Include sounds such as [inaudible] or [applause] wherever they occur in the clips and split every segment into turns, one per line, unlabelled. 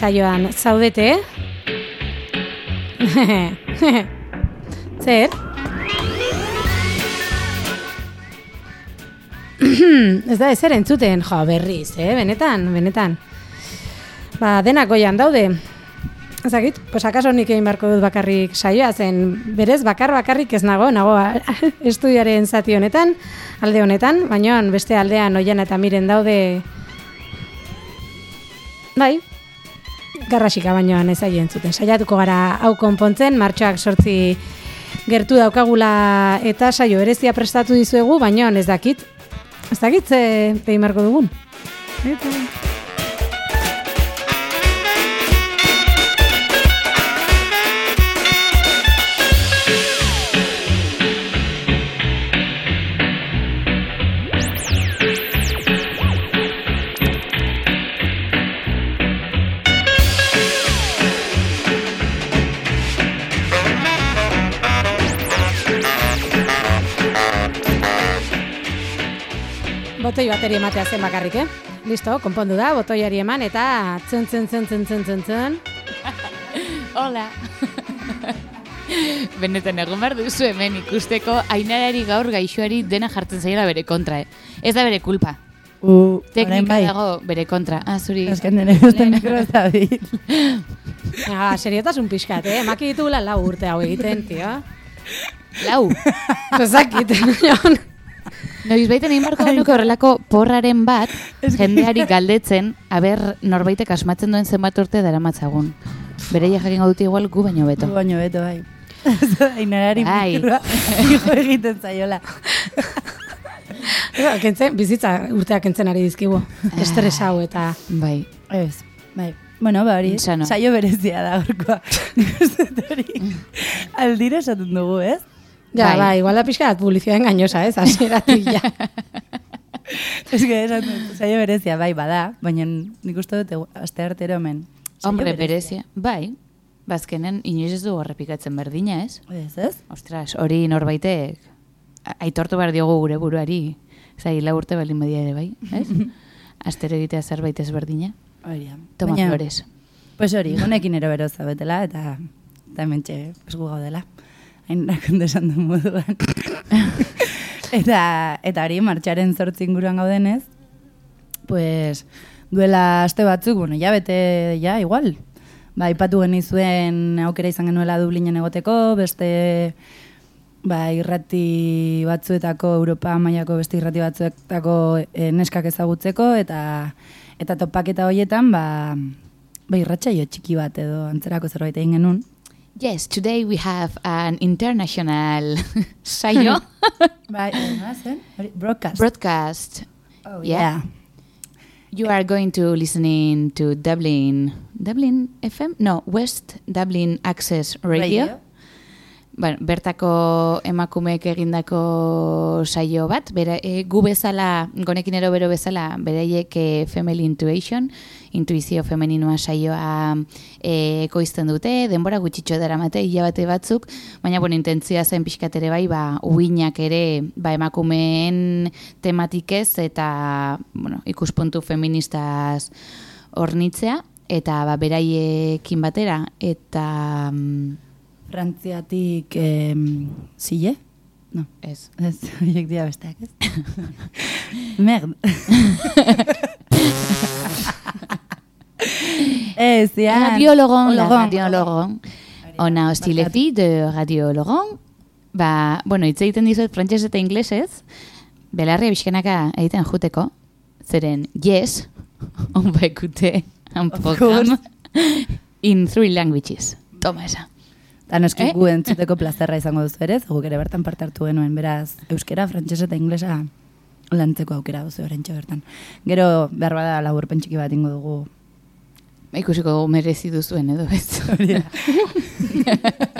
saioan zaudete. Zer? Ez da ezer entzuten, jo, berriz, eh? benetan, benetan. Ba, denak goian daude. Ezagit, pues akaso nik egin barko dut bakarrik saioa, zen berez bakar bakarrik ez nago, nago [laughs] estudiaren zati honetan, alde honetan, baina beste aldean oian eta miren daude bai, garrasika bainoan ez aien. Saiatuko gara hau konpontzen, martxoak sortzi gertu daukagula eta saio erezia prestatu dizuegu, baina ez dakit. Ez dakit ze dugun. Eta... bateri ematea zen bakarrik, eh? Listo, konpondu da, botoiari eman eta tzen tzen tzen tzen tzen tzen tzen. [laughs]
Hola. Benetan egon behar duzu hemen ikusteko ainarari gaur gaixoari dena jartzen zaila bere kontra, eh? Ez da bere kulpa.
Uh,
Teknika
bai.
dago bere kontra. Ah, zuri.
Ez que nire uste mikro ez da bil. [laughs]
Ah, seriotasun pixkat, eh? Maki ditugula lau urte hau egiten, tio.
Lau.
Ezakit, jon. [laughs]
Noiz baiten egin barko genuke horrelako porraren bat, jendeari galdetzen, aber norbaitek asmatzen duen zenbat urte dara matzagun. Bere jakingo dute igual gu baino beto.
Tu baino beto, bai. [laughs] Ainarari
Bai.
mikroa hijo egiten zaiola. [laughs]
Kentzen, bizitza urteak kentzen ari dizkigu. Estres hau eta...
Bai.
Ez, bai. Bueno, ba hori, saio berezia da gorkoa. [laughs] Hori aldire esaten dugu, ez?
Ja,
Bai.
bai, igual da pixka bat publizioa engañosa, ez? Hasieratik ja. [laughs]
Ez que dut, saio berezia, bai, bada, baina nik uste dut aste artero hemen.
Hombre, berezia. Bai. Bazkenen inoiz ez du horrepikatzen berdina, ez?
Ez, ez?
Ostras, hori norbaitek aitortu behar diogu gure buruari. Zai, la urte balin badia ere, bai? Ez? [laughs] Astero egitea zerbait ez berdina.
Hori da.
Toma
Baina,
flores.
Pues hori, honekin ero bero zabetela, eta eta hemen txe, pues gu gaudela. Hain rakonde esan duen moduan. [laughs] eta, eta hori, martxaren zortzi inguruan gaudenez, pues, duela aste batzuk, bueno, ja bete, ja, igual. Ba, ipatu genizuen aukera izan genuela Dublinen egoteko, beste ba, irrati batzuetako, Europa mailako beste irrati batzuetako e, neskak ezagutzeko, eta eta topaketa horietan, ba, ba irratsaio txiki bat edo antzerako zerbait egin genuen.
Yes, today we have an international [laughs]
Bai, nola [laughs] Broadcast.
broadcast.
oh,
yeah. You are going to listening to Dublin, Dublin FM? No, West Dublin Access Radio. Bueno, bertako emakumeek egindako saio bat, bera, e, gu bezala, gonekin ero bero bezala, beraiek e, Female Intuition, intuizio femeninoa saioa e, ekoizten dute, denbora gutxitxo dara mate, hilabete batzuk, baina bueno, intentzia zen pixkat ere bai, ba, uinak ere, ba, emakumeen tematikez eta, bueno, ikuspuntu feministaz hornitzea, eta ba, beraiekin batera, eta... mm,
Frantziatik em, zile? No,
Ez.
ez, [laughs] horiek dira besteak, ez? [laughs] Merd. [laughs] ez, ja.
Radio Logon, la
Logon.
Radio Logon. Ona hostilefi de Radio Logon. Ba, bueno, hitz egiten dizuet frantses eta inglesez. Belarria bizkanaka egiten juteko. Zeren, yes, on baikute, un program in three languages. Toma esa.
Eta noski
Eh?
gu entzuteko plazerra izango duzu ere, guk ere bertan parte hartu genuen, beraz, euskera, frantses eta inglesa lantzeko aukera duzu berentxe bertan. Gero, behar bada laburpen txiki bat ingo dugu.
Ikusiko merezi duzuen edo ez. [laughs]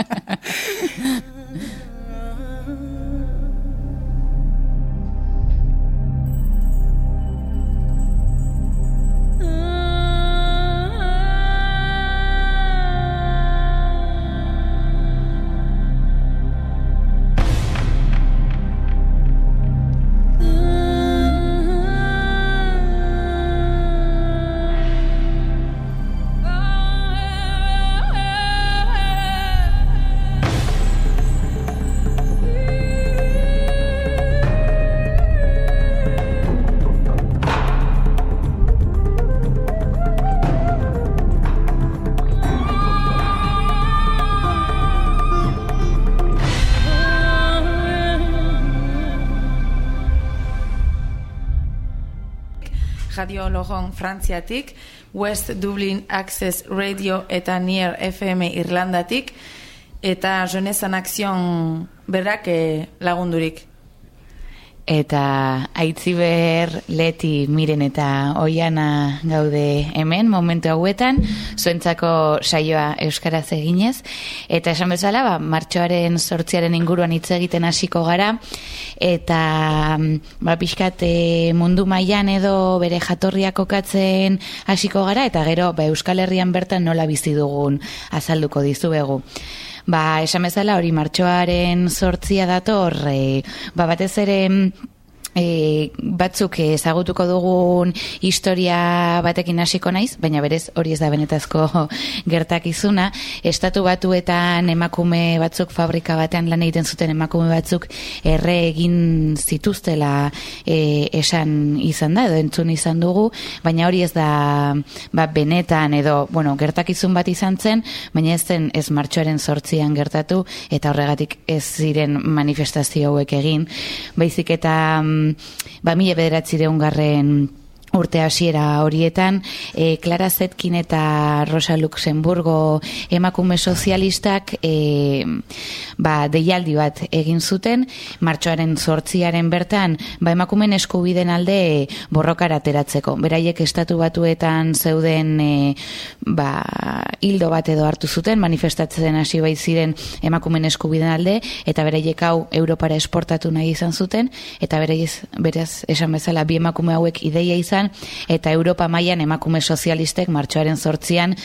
Lojon Frantziatik, West Dublin Access Radio eta Nier FM Irlandatik, eta Jonezan Akzion berak eh, lagundurik
eta aitziber leti miren eta oiana gaude hemen momentu hauetan. Zuentzako saioa euskaraz eginez. Eta esan bezala ba, martxoaren sortziaren inguruan hitz egiten hasiko gara. Eta ba, pixkat e, mundu mailan edo bere jatorriak kokatzen hasiko gara. Eta gero ba, Euskal Herrian bertan nola bizi dugun azalduko dizuegu. Ba, esan bezala hori martxoaren sortzia dator, e, ba, batez ere e, batzuk ezagutuko dugun historia batekin hasiko naiz, baina berez hori ez da benetazko [laughs] gertakizuna. Estatu batuetan emakume batzuk fabrika batean lan egiten zuten emakume batzuk erre egin zituztela e, esan izan da, edo entzun izan dugu, baina hori ez da ba, benetan edo bueno, gertakizun bat izan zen, baina ez zen ez martxoaren sortzian gertatu eta horregatik ez ziren manifestazio hauek egin. Baizik eta mm, ba, mila garren urte hasiera horietan, e, Clara Zetkin eta Rosa Luxemburgo emakume sozialistak e, ba, deialdi bat egin zuten, martxoaren sortziaren bertan, ba, emakumen eskubiden alde borrokara ateratzeko. Beraiek estatu batuetan zeuden e, ba, hildo bat edo hartu zuten, manifestatzen hasi bai ziren emakumen eskubiden alde, eta beraiek hau Europara esportatu nahi izan zuten, eta beraiez, beraz, esan bezala, bi emakume hauek ideia izan, eta Europa mailan emakume sozialistek martxoaren sortzian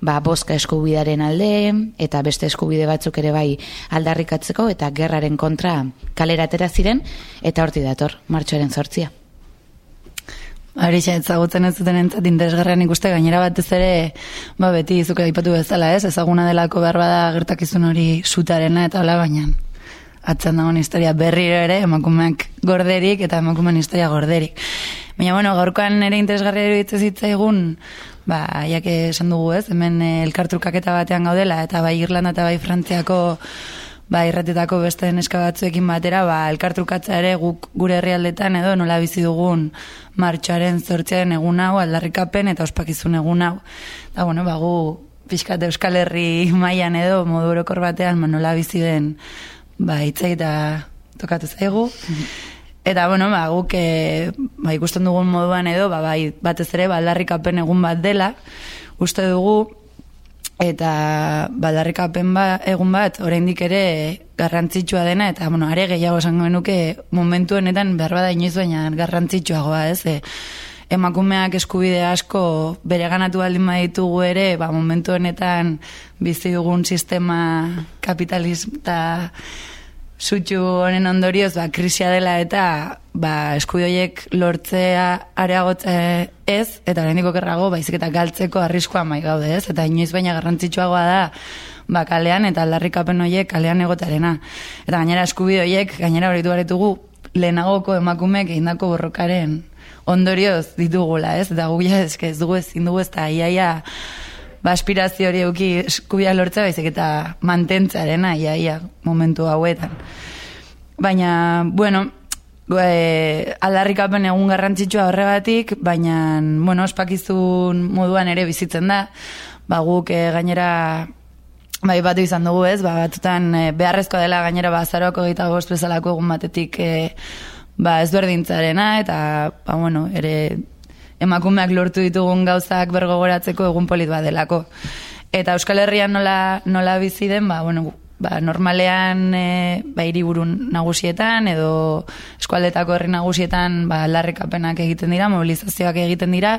ba, boska eskubidaren alde eta beste eskubide batzuk ere bai aldarrikatzeko eta gerraren kontra kaleratera ziren eta horti dator martxoaren sortzia.
Horixe, ezagutzen ez zuten entzat interesgarrean ikuste gainera batez ere, ba beti izuke aipatu bezala ez, ezaguna delako behar bada gertakizun hori sutarena eta hola baina atzen dagoen historia berriro ere, emakumeak gorderik eta emakumeen historia gorderik. Baina, bueno, gaurkoan ere interesgarria eruditzen zitzaigun, ba, jake esan dugu ez, hemen eh, elkartrukaketa batean gaudela, eta bai Irlanda eta bai Frantziako ba, irratetako beste neska batzuekin batera, ba, elkartrukatza ere guk gure herrialdetan edo nola bizi dugun martxoaren zortzearen egun hau, aldarrikapen eta ospakizun egun hau. Da, bueno, ba, gu pixkat Euskal Herri mailan edo modu orokor batean, ba, nola bizi den ba, itzei eta tokatu zaigu. Eta, bueno, ba, guk e, ba, ikusten dugun moduan edo, ba, bai, batez ere, baldarrikapen egun bat dela, uste dugu, eta baldarrikapen ba, egun bat, oraindik ere garrantzitsua dena, eta, bueno, are gehiago esan genuke momentu honetan behar bada inoiz baina garrantzitsuagoa, ez, e, emakumeak eskubide asko bere ganatu baldin baditugu ere, ba, momentu honetan bizi dugun sistema kapitalista sutxu honen ondorioz, ba, krisia dela eta ba, eskubide lortzea areagotze ez, eta horrendiko kerrago, baizik eta galtzeko arriskoa mai gaude ez, eta inoiz baina garrantzitsuagoa da, ba, kalean eta aldarrikapen horiek kalean egotarena. Eta gainera eskubide horiek, gainera horitu baretugu, lehenagoko emakumeek egindako borrokaren ondorioz ditugula, ez? Eta guia ez, ez dugu ezin dugu ez, eta iaia ba, aspirazio hori euki eskubia lortza baizik eta mantentzarena iaia momentu hauetan. Baina, bueno, e, aldarrikapen egun garrantzitsua horregatik, baina, bueno, ospakizun moduan ere bizitzen da, ba, guk e, gainera Bai, batu izan dugu ez, ba, batutan e, beharrezkoa dela gainera ba, zaroako gita bost bezalako egun batetik e, ba, ezberdintzarena, eta, ba, bueno, ere emakumeak lortu ditugun gauzak bergogoratzeko egun polit bat delako. Eta Euskal Herrian nola, nola bizi den, ba, bueno, ba, normalean e, ba, iriburun nagusietan edo eskualdetako herri nagusietan ba, larrikapenak egiten dira, mobilizazioak egiten dira.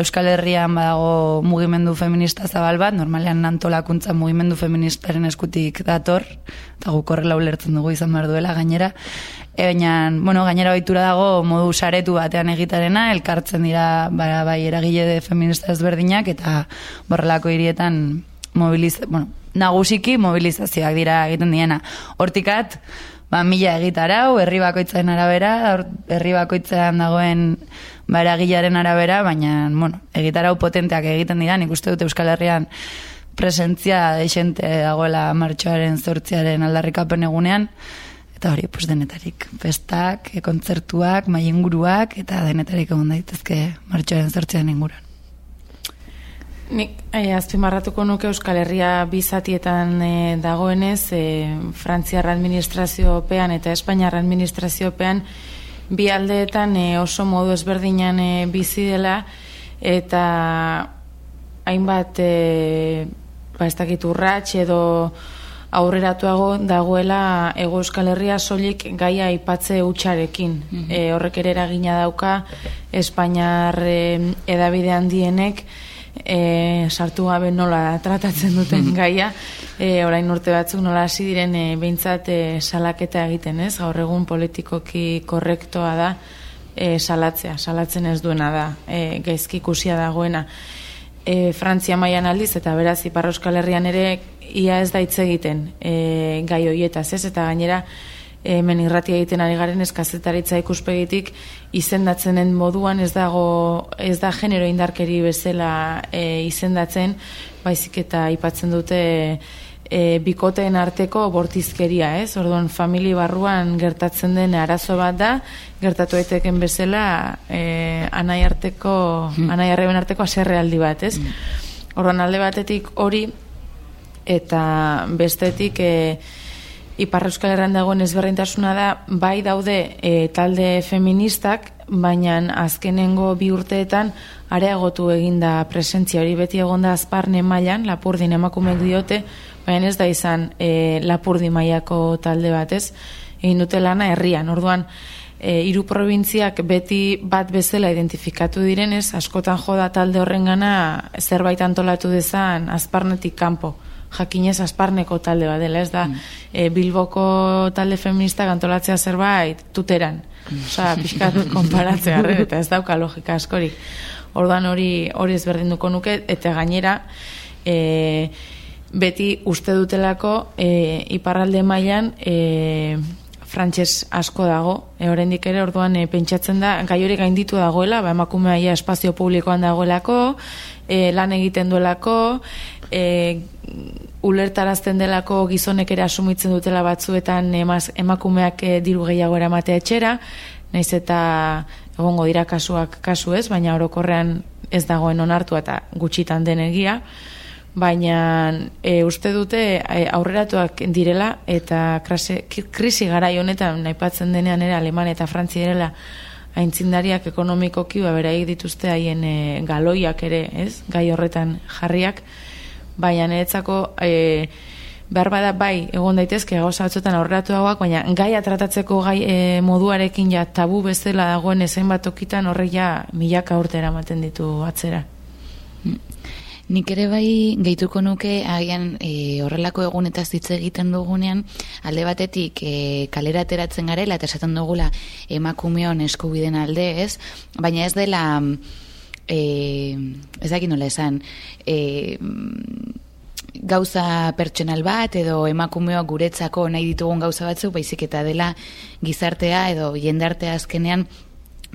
Euskal Herrian badago mugimendu feminista zabal bat, normalean antolakuntza mugimendu feministaren eskutik dator, eta guk horrela ulertzen dugu izan behar duela gainera. E, baina, bueno, gainera baitura dago modu saretu batean egitarena, elkartzen dira ba, bai eragile de feminista ezberdinak, eta borrelako hirietan mobiliz, bueno, nagusiki mobilizazioak dira egiten diena. Hortikat, ba, mila egitarau, herri bakoitzaren arabera, herri bakoitzean dagoen ba, eragilaren arabera, baina, bueno, egitarau potenteak egiten dira, nik uste dute Euskal Herrian presentzia deixente dagoela martxoaren zortziaren aldarrikapen egunean, eta hori, pues denetarik festak, kontzertuak, mai inguruak, eta denetarik egon daitezke martxoaren zortzean inguruan.
Nik eh, azpimarratuko nuke Euskal Herria bizatietan eh, dagoenez, eh, Frantziar administraziopean eta Espainiar administraziopean bi aldeetan eh, oso modu ezberdinan eh, bizi dela eta hainbat eh, ba ez dakit urrats edo aurreratuago dagoela Ego Euskal Herria soilik gaia aipatze hutsarekin. Eh, horrek ere eragina dauka Espainiar eh, edabide handienek e, sartu gabe nola tratatzen duten gaia, e, orain urte batzuk nola hasi diren e, behintzat e, salaketa egiten, ez? Gaur egun politikoki korrektoa da e, salatzea, salatzen ez duena da, e, gaizki ikusia dagoena. E, Frantzia mailan aldiz eta beraz Ipar Euskal Herrian ere ia ez da hitz egiten e, gai hoietaz, ez? Eta gainera hemen irratia egiten ari garen eskazetaritza ikuspegitik izendatzen den moduan ez dago ez da genero indarkeri bezala e, izendatzen baizik eta aipatzen dute e, bikoteen arteko bortizkeria, ez? Orduan famili barruan gertatzen den arazo bat da, gertatu daiteken bezala e, anai arteko hmm. anai arreben arteko haserrealdi bat, ez? Hmm. Orduan alde batetik hori eta bestetik e, Ipar Euskal Herran dagoen ezberdintasuna da, bai daude e, talde feministak, baina azkenengo bi urteetan areagotu eginda presentzia hori. Beti egonda azparne mailan lapurdin emakumeek diote, baina ez da izan e, lapurdi mailako talde batez, egin dute lana herrian. Orduan, e, hiru probintziak beti bat bezala identifikatu direnez, askotan joda talde horrengana zerbait antolatu dezan azparnetik kanpo jakinez asparneko talde bat dela, ez da mm. e, Bilboko talde feminista gantolatzea zerbait tuteran. Mm. Osa, pixkat [laughs] konparatzea, eta ez dauka logika askorik. Ordan hori hori ezberdinduko nuke, eta gainera, e, beti uste dutelako e, iparralde mailan e, frantses asko dago, e, oraindik ere orduan e, pentsatzen da, gai hori gainditu dagoela, ba, emakumea espazio publikoan dagoelako, e, lan egiten duelako, e, ulertarazten delako gizonek ere asumitzen dutela batzuetan emaz, emakumeak e, diru gehiago eramatea etxera, naiz eta egongo dira kasuak kasu ez, baina orokorrean ez dagoen onartu eta gutxitan den egia, baina e, uste dute e, aurreratuak direla eta krase, krisi gara honetan nahipatzen denean ere Aleman eta Frantzia direla aintzindariak ekonomikoki ba, beraik dituzte haien e, galoiak ere, ez? gai horretan jarriak, baina niretzako e, behar bada bai egon daitezke gauza batzuetan aurreratu dagoak, baina gaia tratatzeko gai e, moduarekin ja tabu bezala dagoen ezen bat okitan horrek ja milaka urte eramaten ditu atzera.
Nik ere bai gehituko nuke agian e, horrelako egun eta zitze egiten dugunean alde batetik e, kalera ateratzen garela eta esaten dugula emakumeon eskubiden alde ez, baina ez dela e, ez dakit nola esan, e, gauza pertsonal bat edo emakumeoak guretzako nahi ditugun gauza batzuk, baizik eta dela gizartea edo jendartea azkenean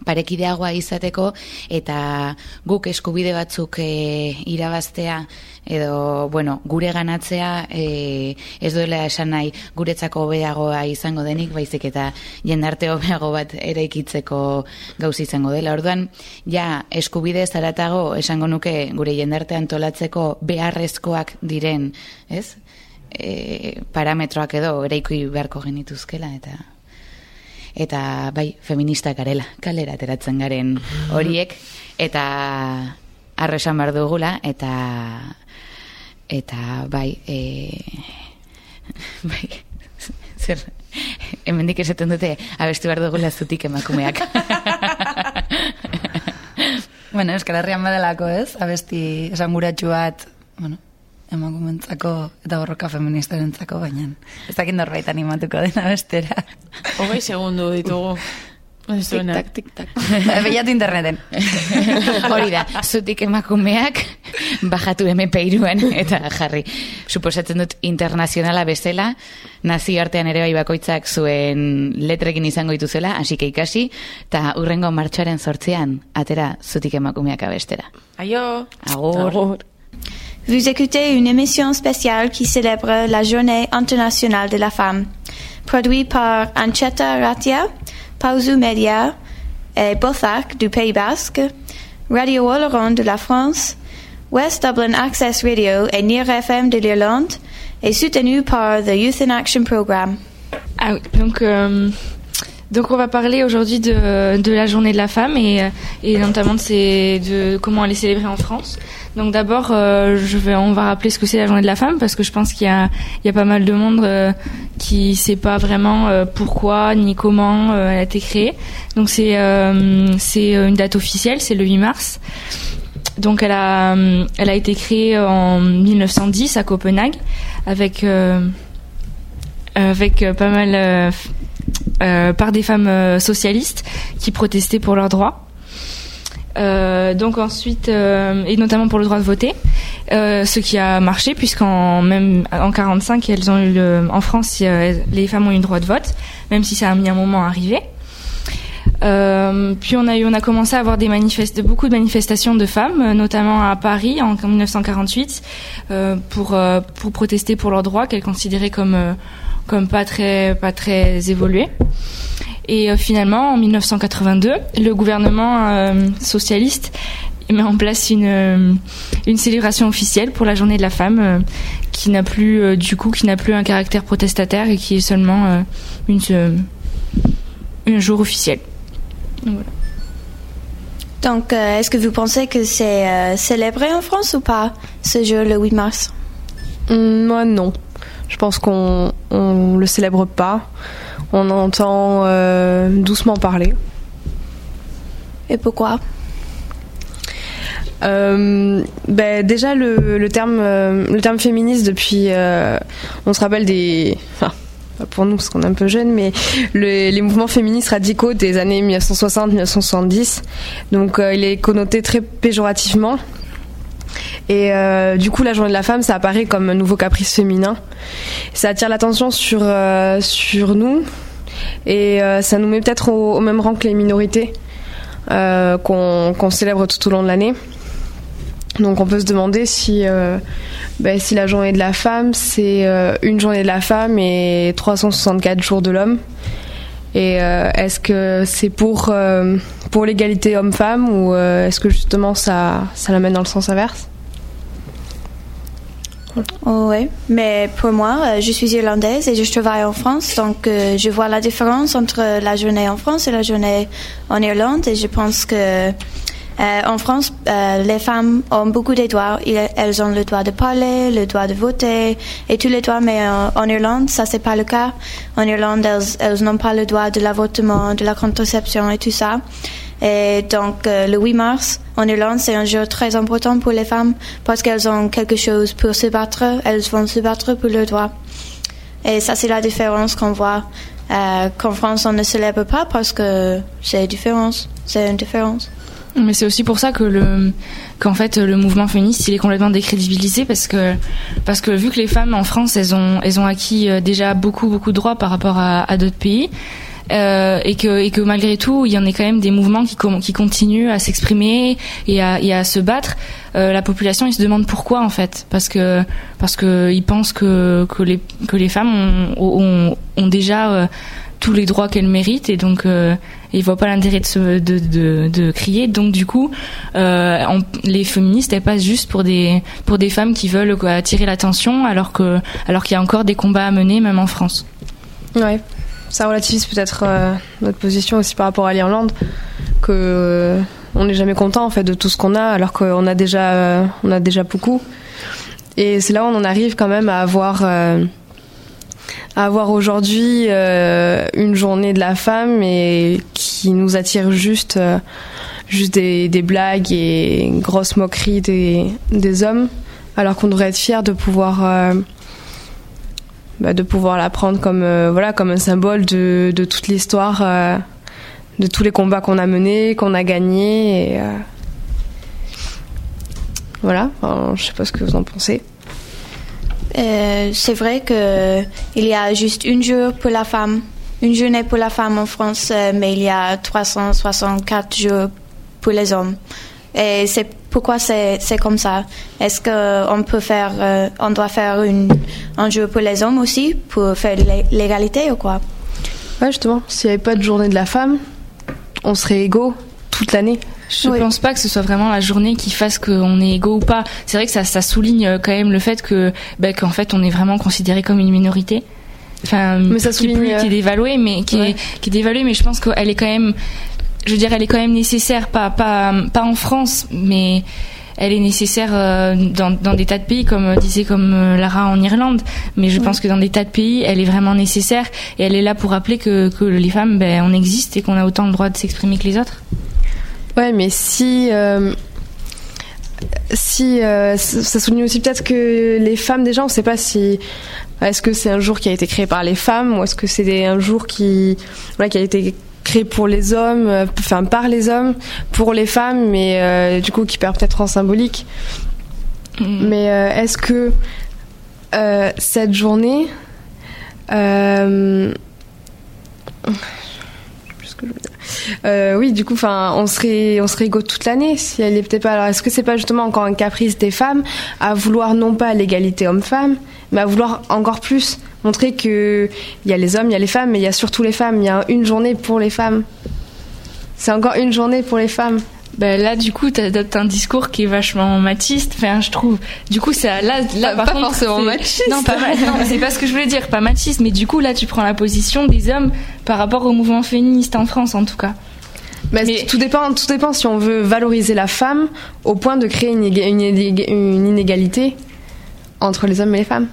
parekideagoa izateko eta guk eskubide batzuk e, irabaztea edo bueno, gure ganatzea e, ez duela esan nahi guretzako hobeagoa izango denik baizik eta jendarte hobeago bat eraikitzeko gauz izango dela. Orduan ja eskubide zaratago esango nuke gure jendarte antolatzeko beharrezkoak diren, ez? E, parametroak edo eraiki beharko genituzkela eta eta bai feminista garela kalera ateratzen garen horiek. Eta arresan behar dugula eta eta bai e, [laughs] bai zer hemendik esaten dute abestu behar dugula zutik emakumeak. [laughs]
Bueno, Euskal Herrian badelako ez? Abesti esan bat bueno, emakumentzako eta borroka feministarentzako baina ez dakit norbait animatuko dena bestera.
Hogei segundu ditugu.
Tik-tak, tik-tak. Beiatu interneten. [laughs]
Hori da, zutik emakumeak bajatu MP iruan eta jarri. Suposatzen dut internazionala bezala, nazio artean ere bai bakoitzak zuen letrekin izango dituzela, hasi ikasi, eta urrengo martxoaren sortzean, atera zutik emakumeak abestera.
Aio!
Agur! Agur.
Vous écoutez une émission spéciale qui célèbre la Journée internationale de la femme. produit par Ancheta Ratia, Pauzu Media et Bothac du Pays Basque, Radio Oloron de la France, West Dublin Access Radio et NIR FM de l'Irlande, et soutenu par the Youth in Action Programme.
Ah donc, euh, donc on va parler aujourd'hui de, de la journée de la femme et, et notamment de, ces, de comment elle est célébrée en France. Donc d'abord, euh, je vais, on va rappeler ce que c'est la journée de la femme parce que je pense qu'il y a, il y a pas mal de monde euh, qui sait pas vraiment euh, pourquoi ni comment elle a été créée. Donc c'est c'est une date officielle, c'est le 8 mars. Donc elle a, elle a été créée en 1910 à Copenhague avec avec pas mal par des femmes euh, socialistes qui protestaient pour leurs droits. Euh, donc ensuite, euh, et notamment pour le droit de voter, euh, ce qui a marché puisqu'en même en 45, elles ont eu le, en France, euh, les femmes ont eu le droit de vote, même si ça a mis un moment à arriver. Euh, puis on a eu, on a commencé à avoir des manifestes, beaucoup de manifestations de femmes, euh, notamment à Paris en, en 1948, euh, pour euh, pour protester pour leurs droits qu'elles considéraient comme euh, comme pas très pas très évolués. Et euh, finalement, en 1982, le gouvernement euh, socialiste met en place une euh, une célébration officielle pour la Journée de la femme, euh, qui n'a plus euh, du coup qui n'a plus un caractère protestataire et qui est seulement euh, une euh, un jour officiel. Donc, voilà.
Donc, euh, est-ce que vous pensez que c'est euh, célébré en France ou pas, ce jour, le 8 mars?
Moi, non. Je pense qu'on on le célèbre pas. On entend euh, doucement parler.
Et pourquoi?
Euh, ben, déjà le, le terme euh, le terme féministe depuis euh, on se rappelle des enfin pas pour nous parce qu'on est un peu jeune mais le- les mouvements féministes radicaux des années 1960-1970 donc euh, il est connoté très péjorativement et euh, du coup la journée de la femme ça apparaît comme un nouveau caprice féminin. Ça attire l'attention sur euh, sur nous. Et euh, ça nous met peut-être au, même rang que les minorités qu'on célèbre tout au long de l'année. Donc on peut se demander si, ben, si la journée de la femme, c'est une journée de la femme et 364 jours de l'homme. Et euh, est-ce que c'est pour, euh, pour l'égalité homme-femme ou euh, est-ce que justement ça, ça l'amène dans le sens inverse?
Oh, oui, mais pour moi, je suis irlandaise et je travaille en France, donc je vois la différence entre la journée en France et la journée en Irlande et je pense que euh, en France, euh, les femmes ont beaucoup de droits. Elles ont le droit de parler, le droit de voter et tous les droits, mais euh, en Irlande, ça c'est pas le cas. En Irlande, elles, elles n'ont pas le droit de l'avortement, de la contraception et tout ça. Et donc, euh, le 8 mars, en Irlande, c'est un jour très important pour les femmes parce qu'elles ont quelque chose pour se battre. Elles vont se battre pour leurs droits. Et ça, c'est la différence qu'on voit. Euh, qu'en France, on ne célèbre pas parce que c'est différence. C'est une différence.
Mais c'est aussi pour ça que le qu'en fait le mouvement féministe il est complètement décrédibilisé parce que parce que vu que les femmes en France elles ont elles ont acquis euh, déjà beaucoup beaucoup de droits par rapport à, à d'autres pays euh, et que et que malgré tout il y en a quand même des mouvements qui qui continuent à s'exprimer et à et à se battre. Euh, la population ils se demande pourquoi en fait. Parce que parce que ils pensent que que les que les femmes ont ont, ont déjà euh, tous les droits qu'elles méritent et donc euh, ils voient pas l'intérêt de, de, de, crier donc du coup euh, les féministes elles passent juste pour des pour des femmes qui veulent attirer l'attention alors que alors qu'il y a encore des combats à mener même en France
Ouais. Ça relativise peut-être euh, notre position aussi par rapport à l'Irlande, que euh, on n'est jamais content en fait de tout ce qu'on a, alors qu'on a déjà, on a déjà beaucoup. Et c'est là où on en arrive quand même à avoir, avoir aujourd'hui euh, une journée de la femme et qui nous attire juste, euh, des, blagues et une grosse moquerie des, hommes, alors qu'on devrait être fier de pouvoir. euh, bah, de pouvoir la prendre comme voilà comme un symbole de, toute l'histoire de tous les combats qu'on a menés qu'on a gagnés voilà je sais pas ce que vous en pensez
Euh, c'est vrai que il y a juste une jour pour la femme, une journée pour la femme en France, euh, mais il y a 364 jours pour les hommes. Et c'est pourquoi c'est c'est comme ça? Est-ce que on peut faire, euh, on doit faire une, un jeu pour les hommes aussi pour faire l'é- l'égalité ou quoi?
Ouais, justement, s'il n'y avait pas de journée de la femme, on serait égaux toute l'année.
Je
Oui.
pense pas que ce soit vraiment la journée qui fasse qu'on est égaux ou pas. C'est vrai que ça, ça souligne euh, quand même le fait que, bah, qu'en fait, on est vraiment considéré comme une minorité. Enfin,
Mais ça
qui est,
souligne,
plus-
euh,
qui est dévaluée, mais qui,
Ouais.
est, qui est dévaluée, mais je pense qu'elle est quand même, je veux dire, elle est quand même nécessaire, pas, pas, pas en France, mais elle est nécessaire euh, dans, dans des tas de pays, comme disait comme Lara en Irlande. Mais je pense que dans des tas de pays, elle est vraiment nécessaire et elle est là pour rappeler que, que les femmes, ben, on existe et qu'on a autant le droit de s'exprimer que les autres.
Ouais, mais si. euh, si euh, ça souligne aussi peut-être que les femmes, déjà, on ne sait pas si. Est-ce que c'est un jour qui a été créé par les femmes ou est-ce que c'est un jour qui, voilà, qui a été créé pour les hommes, euh, enfin par les hommes, pour les femmes, mais du coup qui perd peut-être en symbolique.
Mm.
Mais est-ce que cette journée. je sais plus ce que je veux dire. Euh, oui, du coup, enfin, on serait, on serait égaux toute l'année si elle était pas. Alors, est-ce que c'est pas justement encore un caprice des femmes à vouloir non pas l'égalité homme-femme, mais à vouloir encore plus montrer que il y a les hommes, il y a les femmes, mais il y a surtout les femmes. Il y a une journée pour les femmes. C'est encore une journée pour les femmes.
Ben là, du coup, t'adoptes un discours qui est vachement machiste. Enfin, je trouve. Du coup, ça, là, là,
Pas
par contre,
forcément machiste.
Non, pas non, c'est pas ce que je voulais dire, pas machiste. Mais du coup, là, tu prends la position des hommes par rapport au mouvement féministe en France, en tout cas.
Mais,
Mais-
tout dépend, tout dépend si on veut valoriser la femme au point de créer une inégalité entre les hommes et les femmes.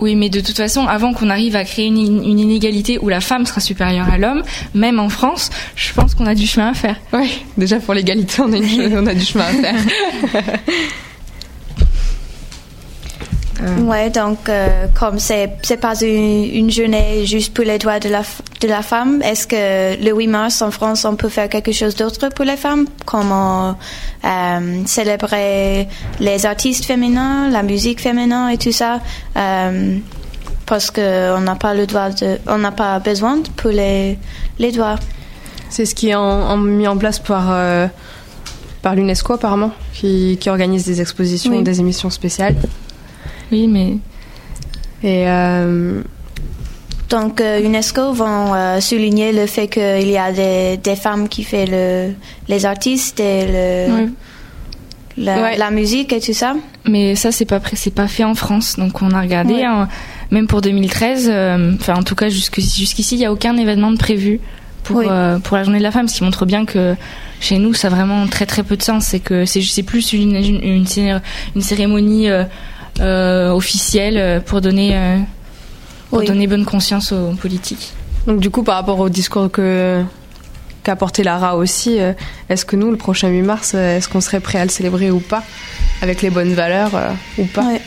Oui, mais de toute façon, avant qu'on arrive à créer une, une inégalité où la femme sera supérieure à l'homme, même en France, je pense qu'on a du chemin à faire.
Oui, déjà pour l'égalité, on, [laughs] on a du chemin à faire. [laughs]
Ouais, donc euh, comme c'est c'est pas une, une journée juste pour les droits de la de la femme, est-ce que le 8 mars en France on peut faire quelque chose d'autre pour les femmes, comme euh, célébrer les artistes féminins, la musique féminine et tout ça, euh, parce que on n'a pas le droit de, on n'a pas besoin pour les les droits.
C'est ce qui est en- en- mis en place par, euh, par l'UNESCO apparemment, qui, qui organise des expositions,
Oui.
des émissions spéciales.
Oui, mais
Et euh,
Donc euh, UNESCO vont euh, souligner le fait qu'il y a des, des femmes qui font le, les artistes et le, la,
Ouais.
la musique et tout ça.
Mais ça, c'est pas c'est pas fait en France. Donc on a regardé,
Ouais.
hein, même pour 2013. euh, Enfin, en tout cas, jusqu'ici, il n'y a aucun événement de prévu pour
Oui.
euh, pour la Journée de la Femme, ce qui montre bien que chez nous, ça a vraiment très très peu de sens. C'est que c'est plus une une, une, cé- une cérémonie euh, officielle euh, pour donner euh, pour
Oui.
donner bonne conscience aux politiques.
donc du coup, par rapport au discours que qu'a porté Lara aussi, euh, est-ce que nous, le prochain 8 mars, euh, est-ce qu'on serait prêt à le célébrer ou pas, avec les bonnes valeurs euh, ou pas
Ouais.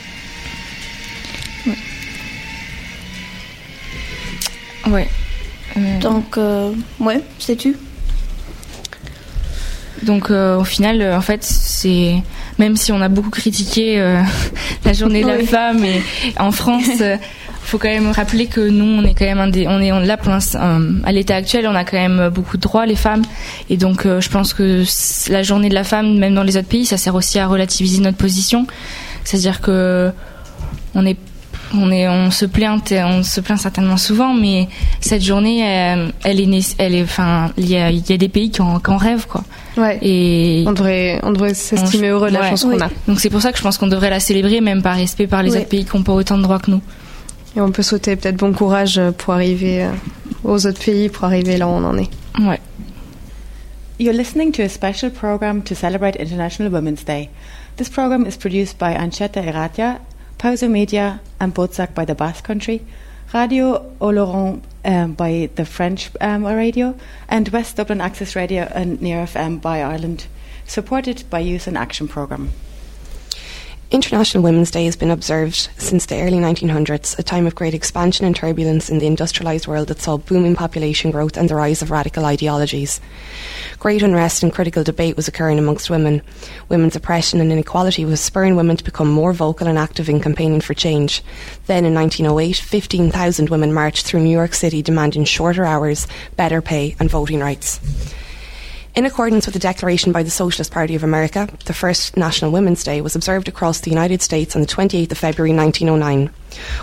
Ouais. Euh,
Donc, euh, ouais, tout.
Donc euh, au final, euh, en fait, c'est même si on a beaucoup critiqué euh, [laughs] la journée de la
Oui.
femme et en France, euh, faut quand même rappeler que nous, on est quand même un des, on est on- là pour l'instant, euh, à l'état actuel, on a quand même beaucoup de droits les femmes et donc euh, je pense que la journée de la femme, même dans les autres pays, ça sert aussi à relativiser notre position, c'est-à-dire que on est on est on se plaint on se plaint certainement souvent mais cette journée euh, elle est elle est enfin il y a, il y a des pays qui en, qui en rêvent quoi
Ouais.
et
On devrait, on devrait s'estimer heureux de la
Ouais.
chance
Oui.
qu'on a.
donc c'est pour ça que je pense qu'on devrait la célébrer même par respect par les
Oui.
autres pays qui n'ont pas autant de droits que nous.
Et on peut souhaiter peut-être bon courage euh, pour arriver euh, aux autres pays, pour arriver là où on en est.
Ouais.
You're listening to a special program to celebrate International Women's Day. This program is produced by Ancheta Eratia, Pauso Media, and Bozak by the Basque Country, Radio Oloron um, by the French um, radio, and West Dublin Access Radio and Near FM by Ireland, supported by Youth in Action Programme.
International Women's Day has been observed since the early 1900s, a time of great expansion and turbulence in the industrialised world that saw booming population growth and the rise of radical ideologies. Great unrest and critical debate was occurring amongst women. Women's oppression and inequality was spurring women to become more vocal and active in campaigning for change. Then in 1908, 15,000 women marched through New York City demanding shorter hours, better pay, and voting rights. In accordance with the declaration by the Socialist Party of America, the first National Women's Day was observed across the United States on the 28th of February 1909.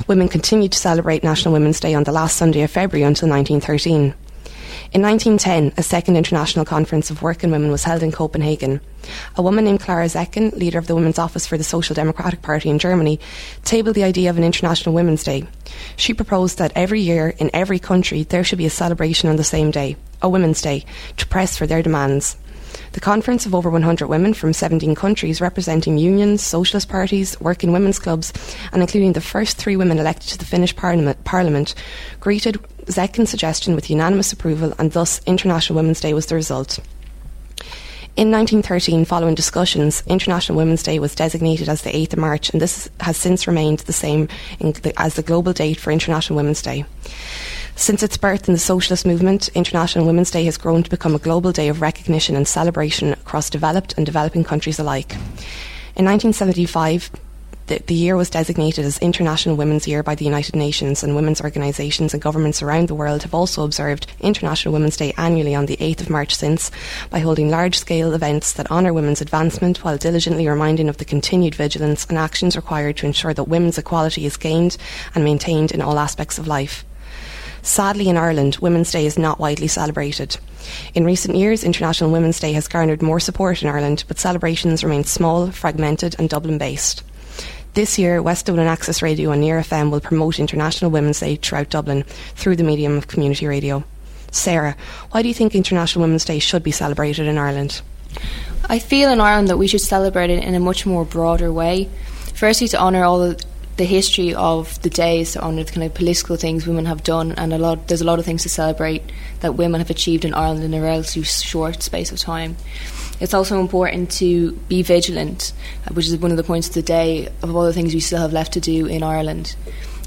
Women continued to celebrate National Women's Day on the last Sunday of February until 1913. In 1910, a second international conference of working women was held in Copenhagen. A woman named Clara Zetkin, leader of the Women's Office for the Social Democratic Party in Germany, tabled the idea of an International Women's Day. She proposed that every year, in every country, there should be a celebration on the same day, a Women's Day, to press for their demands. The conference of over 100 women from 17 countries representing unions, socialist parties, working women's clubs, and including the first three women elected to the Finnish parliament, parliament greeted Zetkin's suggestion with unanimous approval, and thus International Women's Day was the result. In 1913, following discussions, International Women's Day was designated as the 8th of March, and this has since remained the same the, as the global date for International Women's Day. Since its birth in the socialist movement, International Women's Day has grown to become a global day of recognition and celebration across developed and developing countries alike. In 1975, the, the, year was designated as International Women's Year by the United Nations, and women's organisations and governments around the world have also observed International Women's Day annually on the 8th of March since by holding large scale events that honour women's advancement while diligently reminding of the continued vigilance and actions required to ensure that women's equality is gained and maintained in all aspects of life. Sadly, in Ireland, Women's Day is not widely celebrated. In recent years, International Women's Day has garnered more support in Ireland, but celebrations remain small, fragmented, and Dublin based. This year, West Dublin Access Radio and Near FM will promote International Women's Day throughout Dublin through the medium of community radio. Sarah, why do you think International Women's Day should be celebrated in Ireland?
I feel in Ireland that we should celebrate it in a much more broader way. Firstly, to honour all the, the history of the days, the kind of political things women have done, and a lot there's a lot of things to celebrate that women have achieved in Ireland in a relatively short space of time. It's also important to be vigilant, uh, which is one of the points of the day of all the things we still have left to do in Ireland.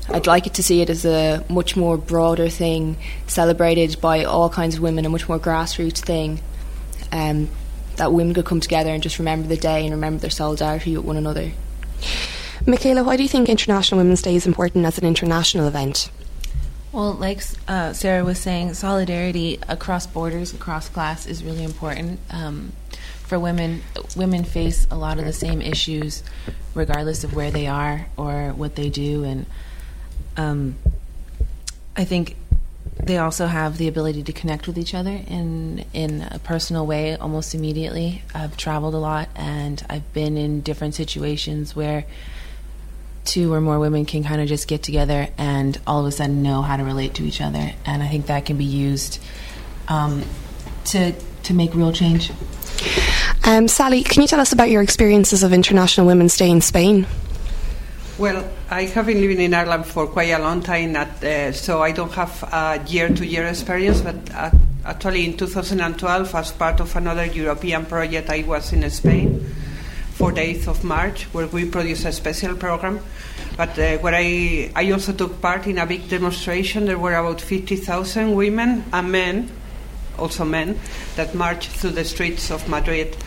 I'd like it to see it as a much more broader thing, celebrated by all kinds of women, a much more grassroots thing. Um, that women could come together and just remember the day and remember their solidarity with one another.
Michaela, why do you think International Women's Day is important as an international event?
Well, like uh, Sarah was saying, solidarity across borders, across class is really important. Um, for women, women face a lot of the same issues, regardless of where they are or what they do, and um, I think they also have the ability to connect with each other in in a personal way almost immediately. I've traveled a lot, and I've been in different situations where two or more women can kind of just get together and all of a sudden know how to relate to each other, and I think that can be used um, to to make real change.
Um, Sally, can you tell us about your experiences of International Women's Day in Spain?
Well, I have been living in Ireland for quite a long time, at, uh, so I don't have a year to year experience, but uh, actually in 2012, as part of another European project, I was in Spain for the 8th of March, where we produce a special program. But uh, where I, I also took part in a big demonstration, there were about 50,000 women and men also men, that marched through the streets of Madrid.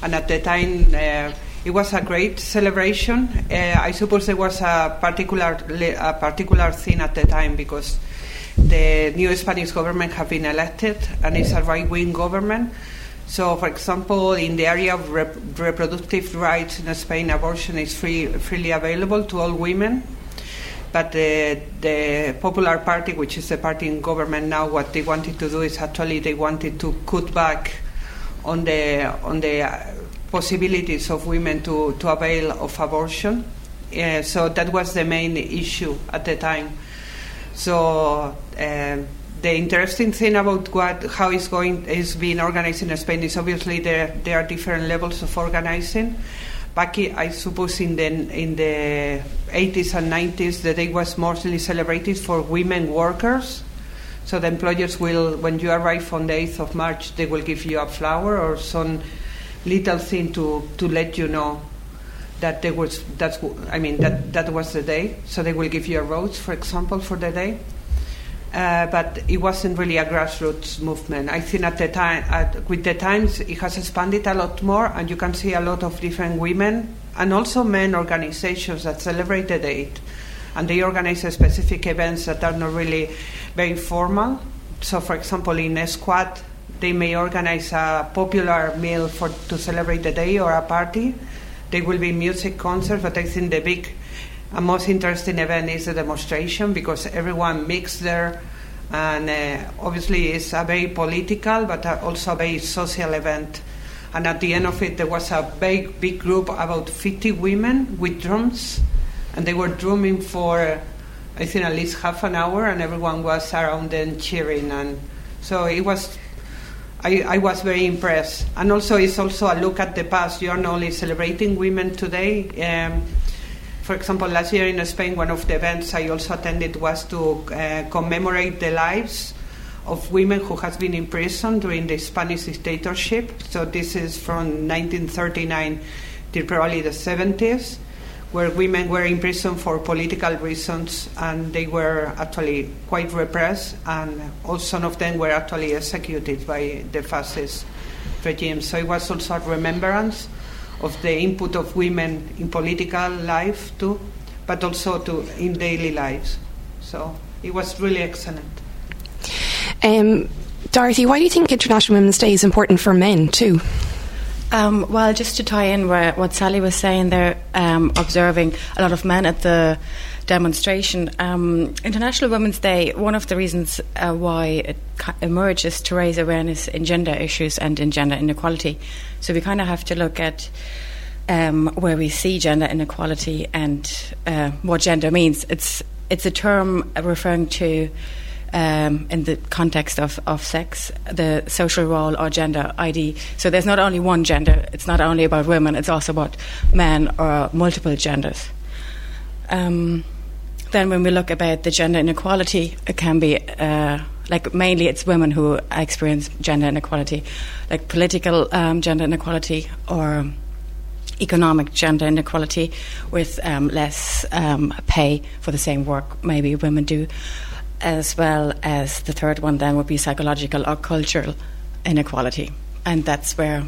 And at the time, uh, it was a great celebration. Uh, I suppose there was a particular a particular thing at the time because the new Spanish government have been elected and it's a right wing government. So, for example, in the area of rep- reproductive rights in Spain, abortion is free, freely available to all women but the, the Popular Party, which is the party in government now, what they wanted to do is actually they wanted to cut back on the on the uh, possibilities of women to, to avail of abortion. Uh, so that was the main issue at the time. So uh, the interesting thing about what how it's going is being organized in Spain is obviously there there are different levels of organizing back, I suppose, in the in the 80s and 90s, the day was mostly celebrated for women workers. So the employers will, when you arrive on the 8th of March, they will give you a flower or some little thing to, to let you know that there was that's I mean that that was the day. So they will give you a rose, for example, for the day. Uh, but it wasn't really a grassroots movement. I think at the time, at, with the times, it has expanded a lot more, and you can see a lot of different women and also men organizations that celebrate the date, and they organize specific events that are not really very formal. So, for example, in a Squad, they may organize a popular meal for to celebrate the day or a party. There will be music concerts, but I think the big and most interesting event is the demonstration because everyone mixed there, and uh, obviously it's a very political but also a very social event. And at the end of it, there was a big, big group, about 50 women with drums, and they were drumming for, I think, at least half an hour, and everyone was around them cheering. And so it was I, I, was very impressed. And also, it's also a look at the past. You are not only celebrating women today. Um, for example, last year in Spain, one of the events I also attended was to uh, commemorate the lives of women who has been imprisoned during the Spanish dictatorship. So this is from 1939 till probably the 70s, where women were imprisoned for political reasons, and they were actually quite repressed, and all some of them were actually executed by the fascist regime. So it was also a remembrance of the input of women in political life too, but also to in daily lives. So it was really excellent.
Um, Dorothy, why do you think International Women's Day is important for men too?
Um, well, just to tie in where, what Sally was saying there, um, observing a lot of men at the demonstration. Um, International Women's Day, one of the reasons uh, why it emerged is to raise awareness in gender issues and in gender inequality. So we kind of have to look at um, where we see gender inequality and uh, what gender means. It's it's a term referring to um, in the context of, of sex, the social role or gender ID. So there's not only one gender, it's not only about women, it's also about men or multiple genders. Um, then when we look about the gender inequality, it can be uh, like mainly it's women who experience gender inequality, like political um, gender inequality or economic gender inequality with um, less um, pay for the same work maybe women do as well as the third one then would be psychological or cultural inequality. And that's where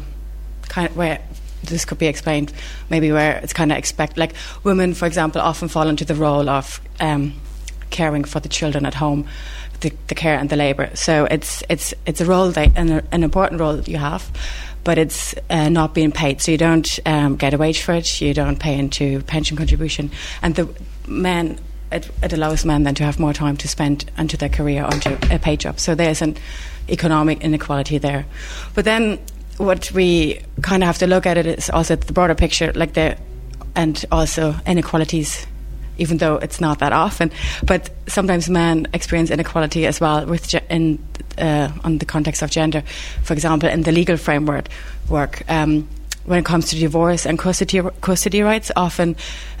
kind of where this could be explained maybe where it's kind of expect like women for example often fall into the role of um, caring for the children at home the, the care and the labor so it's it's it's a role that an, an important role that you have but it's uh, not being paid so you don't um, get a wage for it you don't pay into pension contribution and the men it, it allows men then to have more time to spend into their career onto a paid job. So there's an economic inequality there. But then what we kind of have to look at it is also the broader picture, like the and also inequalities. Even though it's not that often, but sometimes men experience inequality as well with ge- in uh, on the context of gender. For example, in the legal framework, work um, when it comes to divorce and custody custody rights, often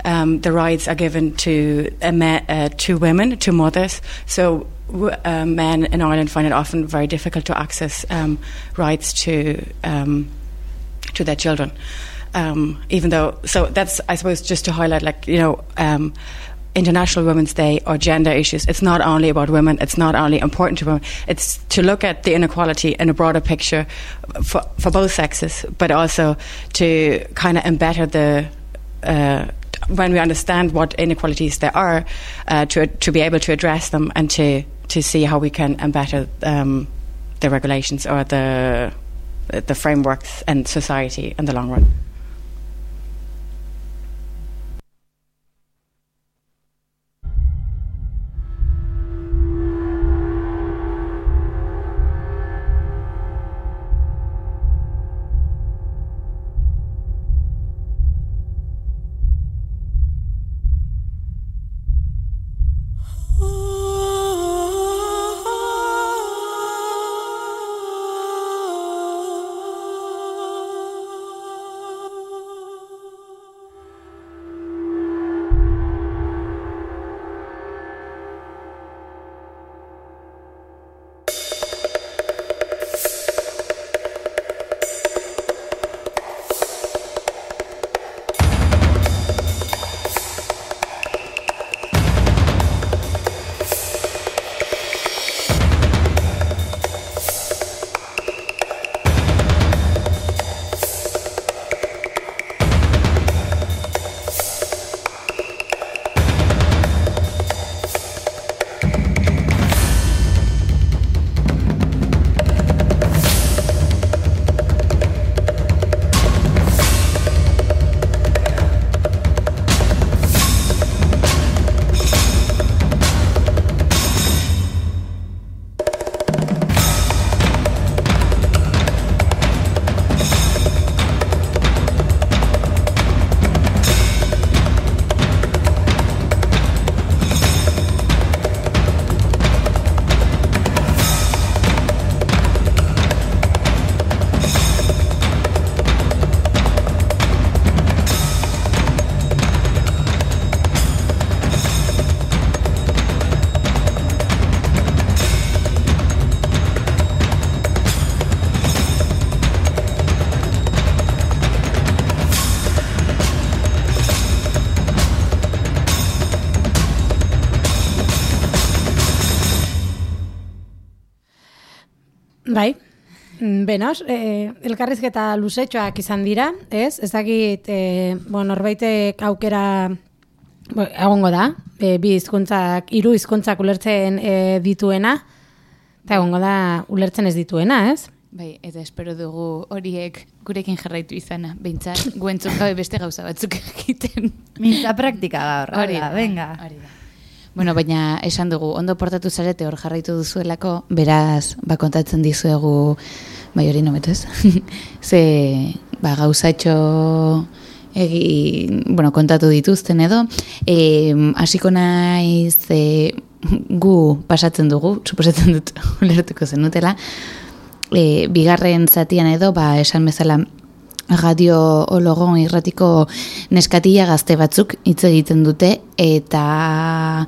um, the rights are given to ma- uh, to women, to mothers. So uh, men in Ireland find it often very difficult to access um, rights to um, to their children. Um, even though, so that's I suppose just to highlight, like you know, um, International Women's Day or gender issues, it's not only about women, it's not only important to women, it's to look at the inequality in a broader picture for, for both sexes, but also to kind of embetter the. Uh, when we understand what inequalities there are, uh, to to be able to address them and to to see how we can embetter um, the regulations or the the frameworks and society in the long run.
Benos, e, elkarrizketa luzetxoak izan dira, ez? Ez dakit, e, bon, norbaitek aukera bo, egongo da, e, bi hizkuntzak, hiru hizkuntzak ulertzen e, dituena, eta egongo da ulertzen ez dituena, ez?
Bai, eta espero dugu horiek gurekin jarraitu izana, behintzat, guentzuk gabe beste gauza batzuk egiten.
Mintza praktika gaur,
Hori da,
venga.
hori da. Bueno, baina esan dugu, ondo portatu zarete hor jarraitu duzuelako, beraz, ba kontatzen dizuegu, bai hori nometez, [laughs] ze, ba, gauzatxo egi, bueno, kontatu dituzten edo, e, hasiko naiz, e, gu pasatzen dugu, suposatzen dut, [laughs] ulertuko zenutela, e, bigarren zatian edo, ba, esan bezala, radio ologon irratiko neskatila gazte batzuk hitz egiten dute eta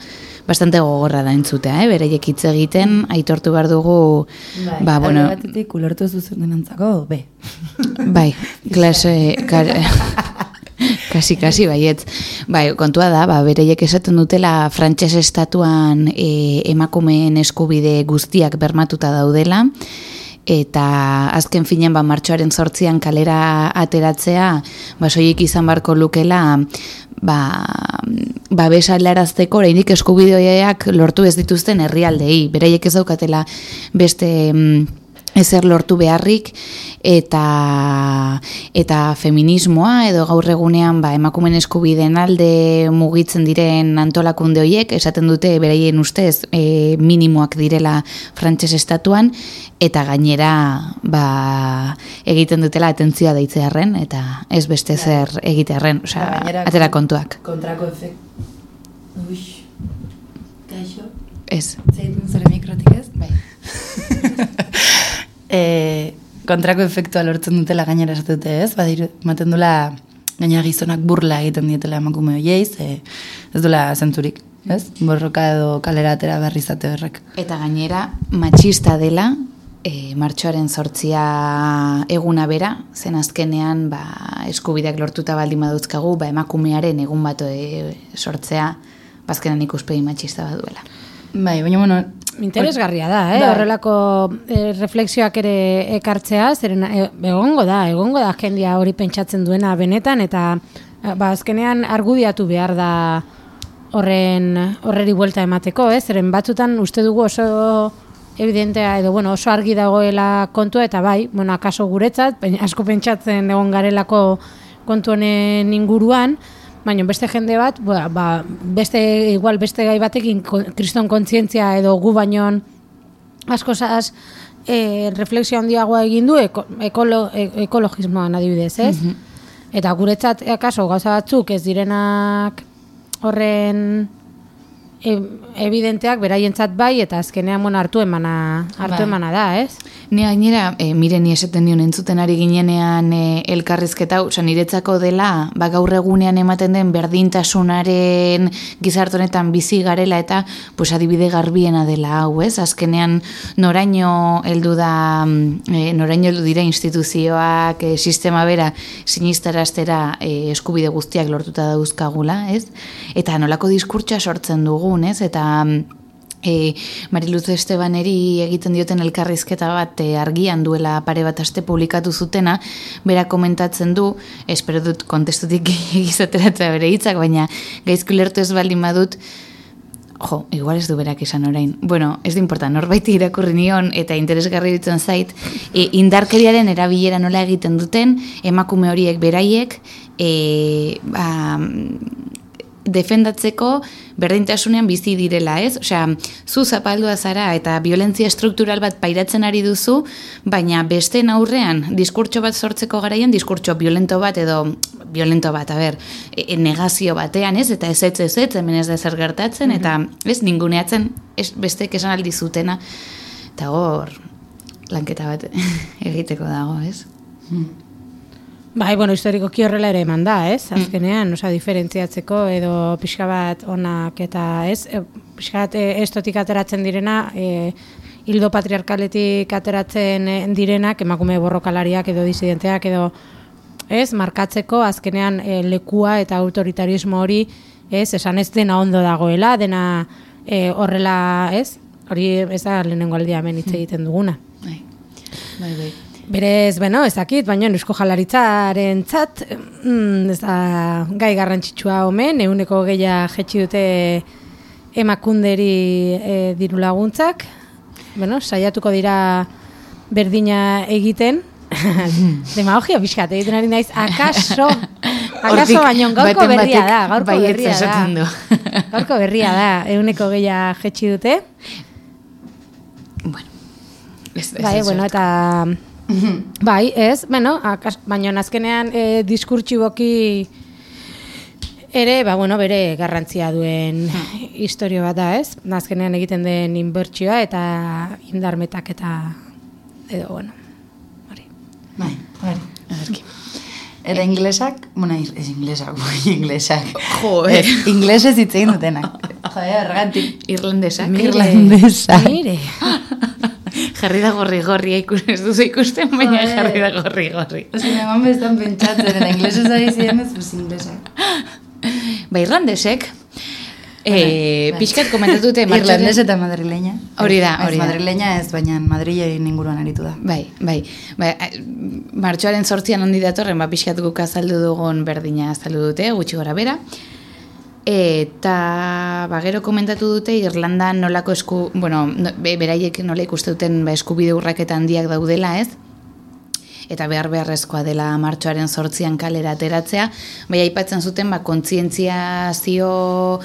bastante gogorra da entzutea, eh? bereiek hitz egiten, aitortu behar dugu,
Bai,
ba, bueno,
batetik ulertu ez duzen denantzako, be. [laughs]
bai, klase, kar, [laughs] kasi, kasi, baietz. Bai, kontua da, ba, bereiek esaten dutela frantses estatuan e, emakumeen eskubide guztiak bermatuta daudela, eta azken finean ba, martxoaren zortzian kalera ateratzea, ba, soilik izan barko lukela, ba, babesalarazteko oraindik eskubideak lortu ez dituzten herrialdei. Beraiek ez daukatela beste mm, ezer lortu beharrik eta eta feminismoa edo gaur egunean ba emakumeen eskubideen alde mugitzen diren antolakunde hoiek esaten dute beraien ustez e, minimoak direla frantses estatuan eta gainera ba, egiten dutela atentzioa deitzearren eta ez beste zer egitearren, osea, atera kontuak.
Kontrako efekt. Uix. Kaixo.
Ez.
Zeiten zure mikrotik ez?
Bai. [laughs]
e, kontrako efektua lortzen dutela gainera esatu dute ez? Badiru, ematen dula gainera gizonak burla egiten dietela emakume hoiei, ze ez dula zentzurik, ez? Borroka edo kalera atera berri izate horrek.
Eta gainera, matxista dela, e, martxoaren sortzia eguna bera, zen azkenean ba, eskubideak lortuta baldin baduzkagu, ba, emakumearen egun bat e, sortzea, bazkenan ikuspegi matxista baduela.
Bai, baina bueno...
Interesgarria da, eh?
Bai.
horrelako eh, refleksioak ere ekartzea, zeren eh, egongo da, egongo da jendia hori pentsatzen duena benetan, eta eh, ba, azkenean argudiatu behar da horren horreri buelta emateko, eh? zeren batzutan uste dugu oso evidentea edo bueno, oso argi dagoela kontua eta bai, bueno, akaso guretzat, asko pentsatzen egon garelako kontu honen inguruan, baina beste jende bat, ba, ba, beste igual beste gai batekin kriston kontzientzia edo gu bainon asko zaz e, refleksio handiagoa egin du eko, ekolo, e, ekologismoan adibidez, ez? Eta guretzat akaso gauza batzuk ez direnak horren e, evidenteak beraientzat bai eta azkenean bueno, hartu emana hartu
Bai.
emana da, ez?
Ni gainera, e, mire ni esaten dion entzuten ari ginenean e, elkarrizketa, oza, niretzako dela, ba gaur egunean ematen den berdintasunaren gizarte honetan bizi garela eta pues adibide garbiena dela hau, ez? Azkenean noraino heldu da, e, noraino heldu dira instituzioak, e, sistema bera sinistaraztera e, eskubide guztiak lortuta dauzkagula, ez? Eta nolako diskurtsa sortzen dugun, ez? Eta mm, E, Mariluz Estebaneri egiten dioten elkarrizketa bat e, argian duela pare bat aste publikatu zutena, bera komentatzen du, espero dut kontestutik [laughs] egizateratzea bere hitzak, baina gaizko lertu ez baldin badut, jo, igual ez du berak esan orain. Bueno, ez da importa, norbaiti irakurri nion eta interesgarri ditzen zait, e, indarkeriaren erabilera nola egiten duten, emakume horiek beraiek, e, ba, defendatzeko berdintasunean bizi direla, ez? Osea, zu zapaldua zara eta violentzia struktural bat pairatzen ari duzu, baina beste aurrean diskurtso bat sortzeko garaian diskurtso violento bat edo violento bat, a ber, e, negazio batean, ez? Eta ez ez ez ez, hemen ez da zer gertatzen, eta ez ninguneatzen ez, bestek esan aldi zutena, eta hor lanketa bat [laughs] egiteko dago, ez?
Bai, bueno, historikoki horrela ere eman da, ez? Azkenean, osea, diferentziatzeko edo pixka bat onak eta, ez? E, pixka bat estotik ateratzen direna, e, hildo patriarkaletik ateratzen e, direnak, emakume borrokalariak edo disidenteak edo, ez? Markatzeko azkenean e, lekua eta autoritarismo hori, ez? Esan ez dena ondo dagoela, dena e, horrela, ez? Hori ez da lehenengo aldia hemen hitz egiten duguna.
Bai. Bai, bai.
Berez, beno, ezakit, baina eusko jalaritzaren tzat, mm, ez da gai garrantzitsua omen, euneko geia jetxi dute emakunderi e, diru laguntzak, bueno, saiatuko dira berdina egiten, [laughs] demagogia pixkat, egiten ari naiz, akaso, [laughs] akaso baino [laughs] gaurko berria da, gaurko berria da. Gaurko berria da, euneko geia jetxi dute.
Ez, ez,
Bai, bueno, eta... bai, ez, bueno, akas, baina azkenean e, diskurtsiboki ere, ba, bueno, bere garrantzia duen historio bat da, ez? Azkenean egiten den inbertsioa eta indarmetak eta edo, bueno.
Bai, hori. Eta inglesak, bueno, ez inglesak, [laughs] bai, inglesak.
Joder.
Ez, inglesez hitz egin dutenak. Joder, ergatik.
Irlandesak.
Irlandesak.
Mire. [laughs]
jarri da gorri gorri ikus, ez duzu ikusten, baina
Joder.
jarri da gorri gorri.
Osi, eman bezan pentsatzen, eta inglesez ari zirenez, pues inglesak.
Ba, irlandesek,
Bai,
eh, pixkat komentatu dute martxoaren-
Irlandes eta madrileña.
Hori da, hori da.
Madrileña ez, baina Madrilen inguruan aritu da.
Bai, bai. Ba, eh, martxoaren sortzian ondi datorren, ba, pixkat guk azaldu dugun berdina azaldu dute, gutxi gora bera. Eta ba, gero komentatu dute Irlandan nolako esku, bueno, no, be- beraiek nola ikuste duten ba, eskubide urraketa handiak daudela, ez? Eta behar beharrezkoa dela martxoaren sortzian kalera ateratzea, bai aipatzen zuten ba, kontzientziazio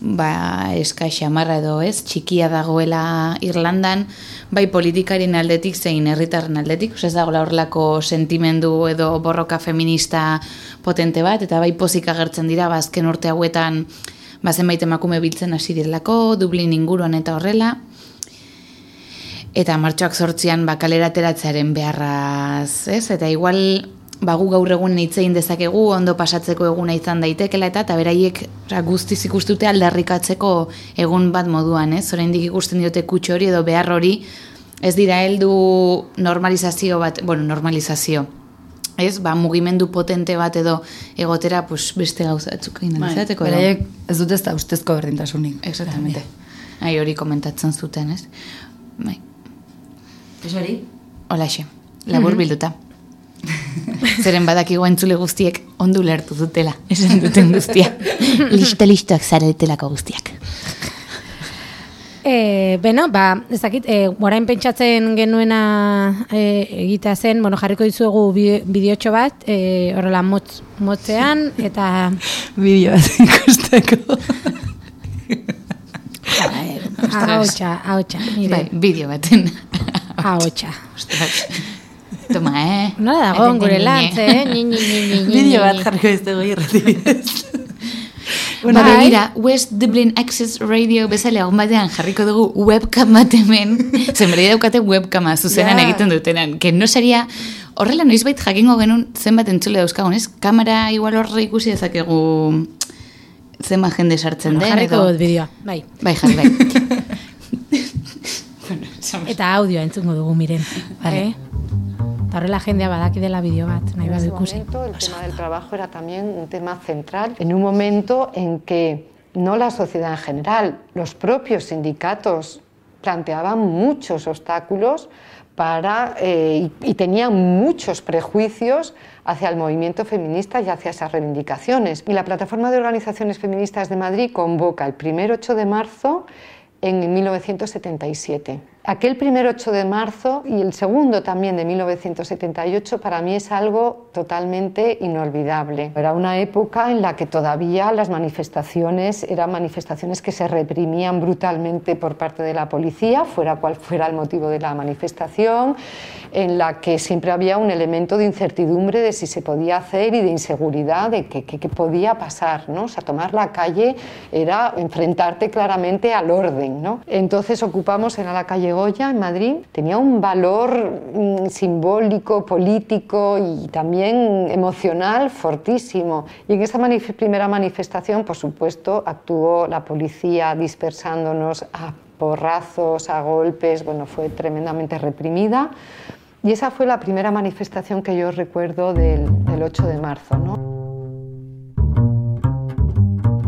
ba, eska xamarra edo ez, txikia dagoela Irlandan, bai politikarien aldetik zein herritarren aldetik, ez dagoela horrelako sentimendu edo borroka feminista potente bat, eta bai pozik agertzen dira, ba, azken urte hauetan, ba, zenbait emakume biltzen hasi direlako, Dublin inguruan eta horrela, eta martxoak sortzian ba, kalera ateratzearen beharraz, ez? Eta igual ba, gu gaur egun hitzein dezakegu ondo pasatzeko eguna izan daitekela eta eta beraiek osea, guztiz ikustute aldarrikatzeko egun bat moduan, ez? Oraindik ikusten diote kutxo hori edo behar hori ez dira heldu normalizazio bat, bueno, normalizazio. Ez, ba, mugimendu potente bat edo egotera pues, beste gauza batzuk egin
Bai,
izateko. edo-
beraiek ez dute ez da ustezko berdintasunik.
Exactamente. Ai, hori komentatzen zuten, ez? Bai.
Ez hori?
Olaxe, labur
Mhm.
bilduta. [laughs] Zeren badakigu entzule guztiek ondu lertu dutela, esan duten guztia. [laughs] Lista listoak zaretelako guztiak.
E, beno, ba, ez dakit, e, orain pentsatzen genuena e, egitea zen, bueno, jarriko dizuegu bi- bideotxo bat, e, horrela motz, motzean, eta... [laughs]
Bideo bat ikusteko.
Ahotxa, ahotxa.
Bai, bideo baten.
Ahotxa.
Toma, eh?
Nola dago gure lantz, eh? Ni, ni, ni, ni, ni,
Bideo bat jarriko ez dugu irratibidez.
Ba,
Bai.
begira, West Dublin Access Radio bezala egun batean jarriko dugu webcam bat hemen. [laughs] Zen bere daukate webcama zuzenan
Ja.
egiten dutenan. Que no seria, horrela noizbait jakingo genuen zenbat entzule dauzkagun, ez? Kamera igual horre ikusi dezakegu zenbat jende sartzen
Bueno,
den.
jarriko dut bideoa, bai.
Bai, jarri, bai. [laughs] [laughs]
Eta audioa entzungo dugu miren. Vale. Eta horrela jendea badaki dela bideo bat, nahi badu ikusi.
momento el tema del trabajo era también un tema central, en un momento en que no la sociedad en general, los propios sindicatos planteaban muchos obstáculos para, eh, y, y tenían muchos prejuicios hacia el movimiento feminista y hacia esas reivindicaciones. Y la Plataforma de Organizaciones Feministas de Madrid convoca el primer 8 de marzo en 1977. Aquel primer 8 de marzo y el segundo también de 1978 para mí es algo totalmente inolvidable. Era una época en la que todavía las manifestaciones eran manifestaciones que se reprimían brutalmente por parte de la policía, fuera cual fuera el motivo de la manifestación, en la que siempre había un elemento de incertidumbre de si se podía hacer y de inseguridad de qué podía pasar. ¿no? O sea, tomar la calle era enfrentarte claramente al orden. ¿no? Entonces ocupamos en la calle Goya, en Madrid. Tenía un valor mm, simbólico, político y también emocional fortísimo. Y en esa manif- primera manifestación, por supuesto, actuó la policía dispersándonos a porrazos, a golpes. Bueno, fue tremendamente reprimida. Y esa fue la primera manifestación que yo recuerdo del, del 8 de marzo. ¿no?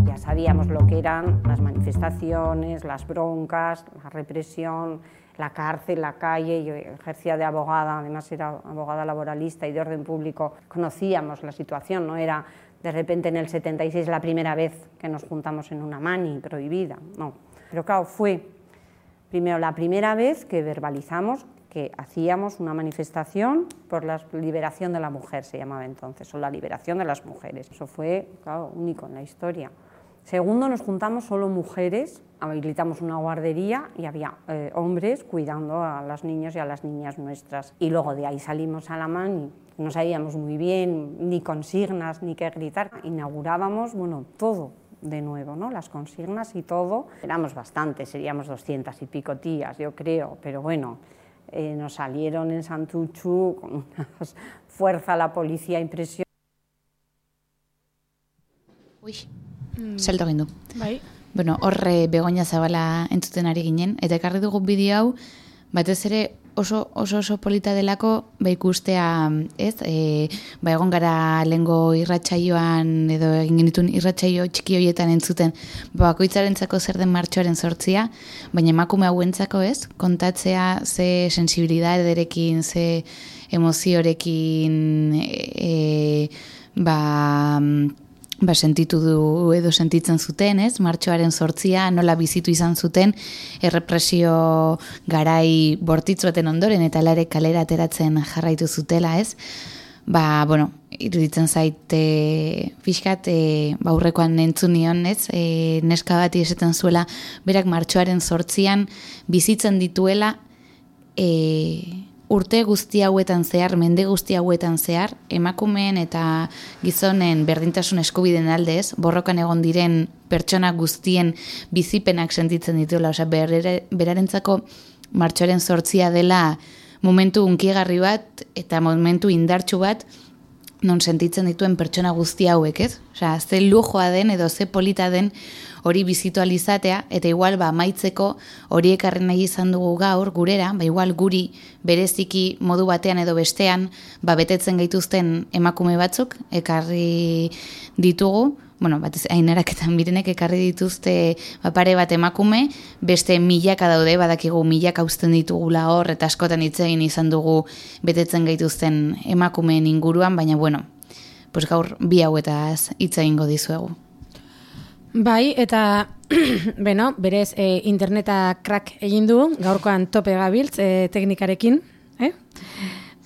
Ya sabíamos lo que eran las manifestaciones, las broncas, la represión, la cárcel, la calle, yo ejercía de abogada, además era abogada laboralista y de orden público, conocíamos la situación, no era de repente en el 76 la primera vez que nos juntamos en una mani prohibida, no. Pero claro, fue primero la primera vez que verbalizamos que hacíamos una manifestación por la liberación de la mujer, se llamaba entonces, o la liberación de las mujeres. Eso fue, claro, único en la historia. Segundo, nos juntamos solo mujeres, habilitamos una guardería y había eh, hombres cuidando a las niños y a las niñas nuestras. Y luego de ahí salimos a la mano y no sabíamos muy bien ni consignas ni qué gritar. Inaugurábamos, bueno, todo de nuevo, ¿no? Las consignas y todo. Éramos bastantes, seríamos doscientas y pico tías, yo creo, pero bueno, eh, nos salieron en Santuchu con una [laughs] fuerza la policía impresionante.
Ui, mm. salto du. Bai. Bueno, horre begoña zabala entzuten ari ginen, eta ekarri dugu bideo hau, batez ere oso oso oso polita delako ba ikustea, ez? E, ba egon gara lengo irratsaioan edo egin genitun irratsaio txiki hoietan entzuten ba bakoitzarentzako zer den martxoaren sortzia, baina emakume hauentzako, ez? Kontatzea ze sensibilitatearekin, ze emoziorekin e, ba ba, sentitu du edo sentitzen zuten, ez? Martxoaren sortzia nola bizitu izan zuten errepresio garai bortitzu ondoren eta lare kalera ateratzen jarraitu zutela, ez? Ba, bueno, iruditzen zaite fiskat e, ba, urrekoan entzun nion, ez? E, neska bati esaten zuela berak martxoaren sortzian bizitzen dituela e, urte guzti hauetan zehar, mende guzti hauetan zehar, emakumeen eta gizonen berdintasun eskubiden aldez, borrokan egon diren pertsona guztien bizipenak sentitzen dituela, osea, berarentzako martxoaren sortzia dela momentu unkiegarri bat eta momentu indartsu bat non sentitzen dituen pertsona guzti hauek, ez? Osea, ze lujoa den edo ze polita den hori bizitualizatea, eta igual ba, maitzeko hori ekarren nahi izan dugu gaur gurera, ba, igual guri bereziki modu batean edo bestean ba, betetzen gaituzten emakume batzuk ekarri ditugu, bueno, bat ez aineraketan birenek ekarri dituzte ba, pare bat emakume, beste milaka daude, badakigu milaka uzten ditugula hor, eta askotan hitz egin izan dugu betetzen gaituzten emakumeen inguruan, baina bueno, pues gaur bi hauetaz hitz egingo dizuegu.
Bai, eta [clears throat] beno, berez e, interneta krak egin du, gaurkoan tope gabiltz e, teknikarekin, eh?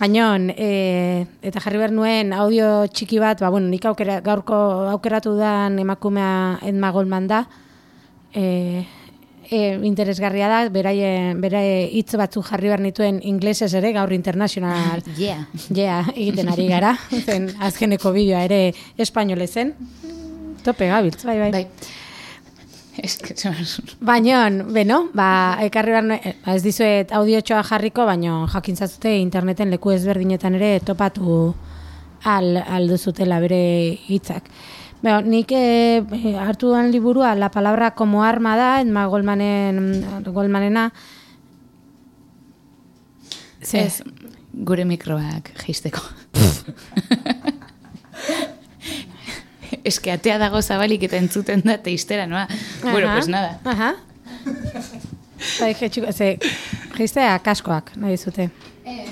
Baina, e, eta jarri behar nuen audio txiki bat, ba, bueno, nik aukera, gaurko aukeratu da emakumea Edma Goldman da, e, e, interesgarria da, beraie, beraie hitz batzu jarri behar nituen inglesez ere, gaur internacional [laughs]
yeah.
yeah, egiten ari gara, [laughs] zen azkeneko bideoa ere espainolezen. Tope gabiltz, bai, bai. bai. [laughs] Baina, beno, ba, ekarri behar, eh, ba, ez dizuet audiotxoa jarriko, baina jakintzatute interneten leku ezberdinetan ere topatu al, aldu zutela bere hitzak. Beno, nik e, hartu duan liburua, la palabra como arma da, enma golmanen, golmanena,
Ez, gure mikroak jisteko. [laughs] eske atea dago zabalik eta entzuten da teistera, noa? Bueno, pues nada.
Aha. Bai, je, txiko, ze, jistea kaskoak, nahi zute. Eh.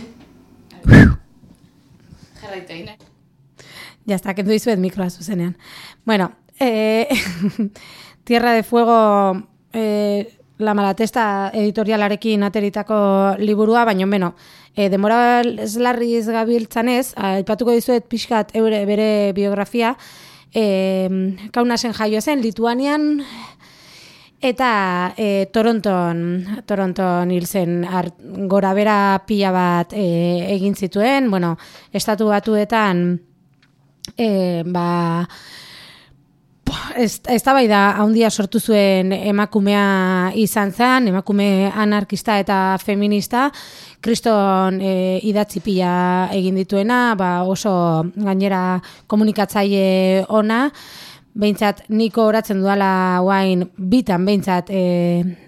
Jarraitu egin.
Está, kendu dizuet mikroa zuzenean. Bueno, eh, [laughs] Tierra de Fuego eh, la malatesta editorialarekin ateritako liburua, baina beno, e, demora eslarri gabiltzan ez, aipatuko dizuet pixkat eure bere biografia, e, kaunasen jaio zen, Lituanian, eta e, Toronton, Toronton hil zen gora bera pila bat e, egin zituen, bueno, estatu batuetan, e, ba, ez, ez da bai da, haundia sortu zuen emakumea izan zen, emakume anarkista eta feminista, kriston e, idatzi pila egin dituena, ba oso gainera komunikatzaile ona, behintzat niko oratzen duala guain bitan behintzat e,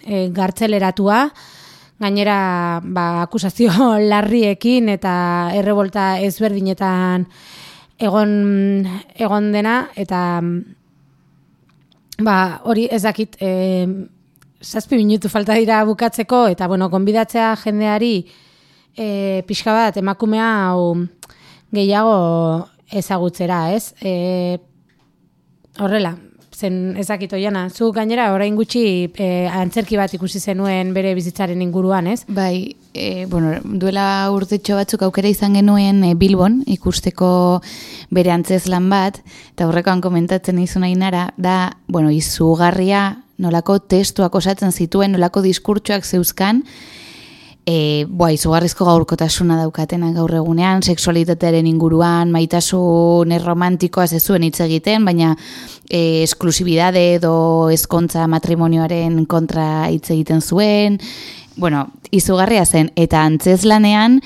e, gartzeleratua, gainera ba, akusazio [laughs] larriekin eta errebolta ezberdinetan egon, egon dena, eta ba, hori ez dakit e, zazpi minutu falta dira bukatzeko, eta bueno, konbidatzea jendeari e, pixka bat emakumea hau gehiago ezagutzera, ez? E, horrela, zen ezakit oiana, zu gainera orain gutxi e, antzerki bat ikusi zenuen bere bizitzaren inguruan, ez?
Bai, e, bueno, duela urtetxo batzuk aukera izan genuen e, Bilbon ikusteko bere antzeslan bat, eta horrekoan komentatzen izun nara, da, bueno, izugarria nolako testuak osatzen zituen, nolako diskurtsoak zeuzkan, e, boa, izugarrizko gaurkotasuna daukatena gaur egunean, seksualitatearen inguruan, maitasun erromantikoa zezuen hitz egiten, baina e, esklusibidade edo eskontza matrimonioaren kontra hitz egiten zuen, bueno, izugarria zen, eta antzeslanean,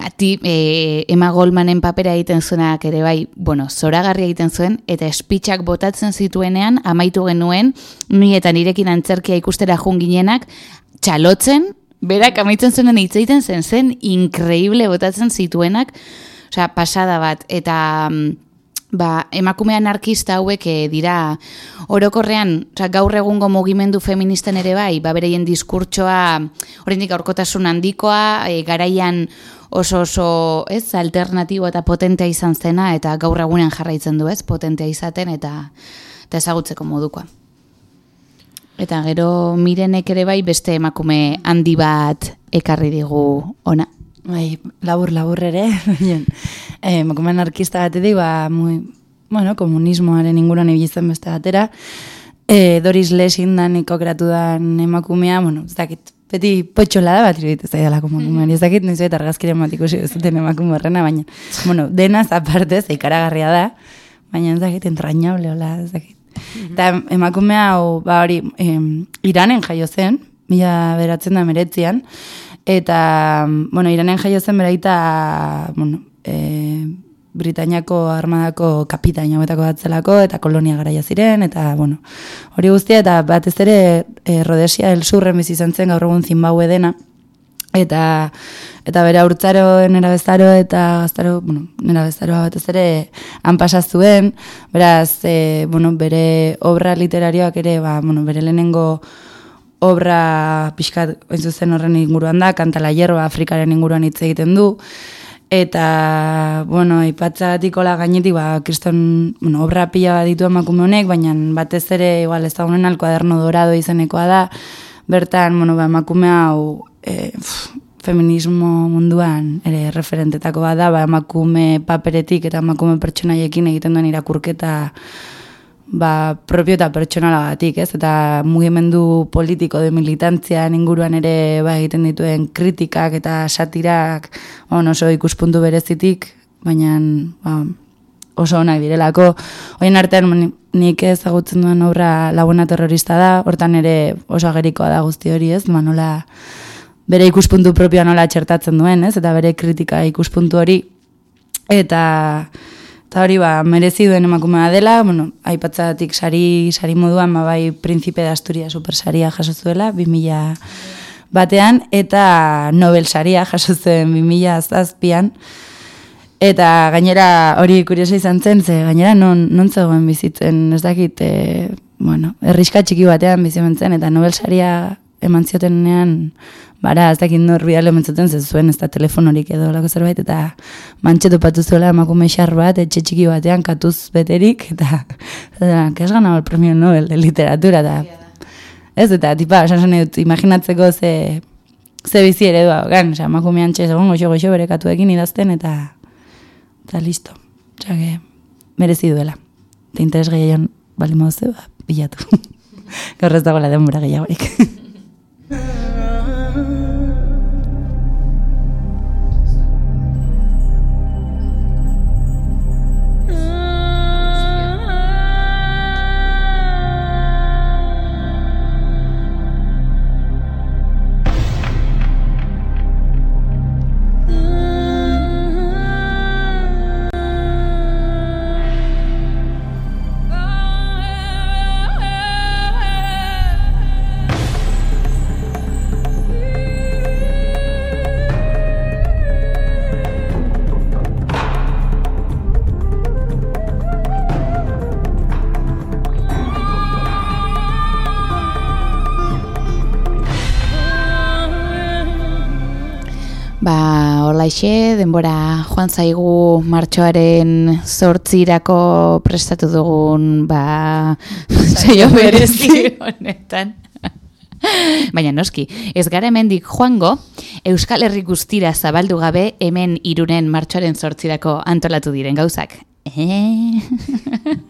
Ati, e, Emma Goldmanen papera egiten zuenak ere bai, bueno, zoragarria egiten zuen, eta espitxak botatzen zituenean, amaitu genuen, ni eta nirekin antzerkia ikustera junginenak, txalotzen, berak amaitzen zuen hitz egiten zen zen increíble botatzen zituenak, osea, pasada bat. Eta mm, ba, emakume anarkista hauek eh, dira orokorrean, osea, gaur egungo mugimendu feministen ere bai, ba bereien diskurtsoa oraindik aurkotasun handikoa, e, garaian oso oso, ez, alternatibo eta potentea izan zena eta gaur egunean jarraitzen du, ez, potentea izaten eta eta ezagutzeko modukoa. Eta gero mirenek ere bai beste emakume handi bat ekarri digu ona.
Bai, labur labur ere. Eh, emakume anarkista bat edo, ba, muy, bueno, komunismoaren inguruan ibiltzen beste batera. Eh, Doris Lessing da niko kreatu emakumea, bueno, ez dakit, beti potxola da bat iruditu zai dela emakumea. Ez dakit, nizu eta argazkiren bat ikusi zuten emakume horrena, baina, bueno, denaz aparte, zeikaragarria da, baina ez dakit, entrañable, hola, ez dakit. Eta emakume hau, ba hori, em, iranen jaio zen, mila beratzen da meretzian, eta, bueno, iranen jaio zen beraita, bueno, e, Britainiako armadako kapitaina betako batzelako, eta kolonia garaia ziren, eta, bueno, hori guztia, eta batez ere, e, Rodesia el surren bizizan zen gaur egun zinbaue dena, eta eta bere urtzaro nera bezaro eta gaztaro, bueno, nera bezaroa bat ez ere han pasazuen, beraz, e, bueno, bere obra literarioak ere, ba, bueno, bere lehenengo obra pixkat, zuzen horren inguruan da, kantala hierba Afrikaren inguruan hitz egiten du, eta, bueno, ipatzatik hola gainetik, ba, kriston, bueno, obra pila bat ditu emakume honek, baina batez ere, igual, ez da honen alkoaderno dorado izenekoa da, bertan, bueno, ba, emakume hau, e, feminismo munduan ere referentetako bada, ba, emakume paperetik eta emakume pertsonaiekin egiten duen irakurketa ba, propio eta pertsonala batik, ez? Eta mugimendu politiko de militantzia inguruan ere ba, egiten dituen kritikak eta satirak on, oso ikuspuntu berezitik, baina ba, oso onak direlako. Hoien artean nik ezagutzen duen aurra laguna terrorista da, hortan ere oso agerikoa da guzti hori ez, manola bere ikuspuntu propioa nola txertatzen duen, ez? Eta bere kritika ikuspuntu hori. Eta, eta hori ba, merezi duen emakumea dela, bueno, aipatzatik sari, sari moduan, ma ba, bai, Príncipe de Asturias super saria jasozuela, 2000 batean, eta Nobel saria jasotzen 2000 zazpian. Eta gainera hori kuriosa izan zen, ze gainera non, non zegoen bizitzen, ez dakit, e, bueno, erriska txiki batean bizitzen, eta Nobel saria eman ziotenean, bara, ez dakit nor bidale mentzuten zuen, ez da telefonorik edo lako zerbait, eta mantxetu patu zuela emakume xar bat, etxe txiki batean katuz beterik, eta, eta kes gana el premio Nobel de literatura, eta, ez, eta, tipa, esan zen dut, imaginatzeko ze, ze bizi ere doa, gan, oza, emakume antxe, segun, goxo, goxo, bere katuekin idazten, eta, eta listo, oza, que, merezi duela, eta interes gehiagon, bali mauzte, ba, bilatu. [laughs] Gaur ez dagoela denbora gehiagorik. [laughs]
Horlaixe, denbora joan zaigu martxoaren zortzirako prestatu dugun, ba, saio berezi honetan. [laughs] Baina noski, ez gara hemendik joango, Euskal Herri guztira zabaldu gabe hemen irunen martxoaren zortzirako antolatu diren gauzak. Eh? [laughs]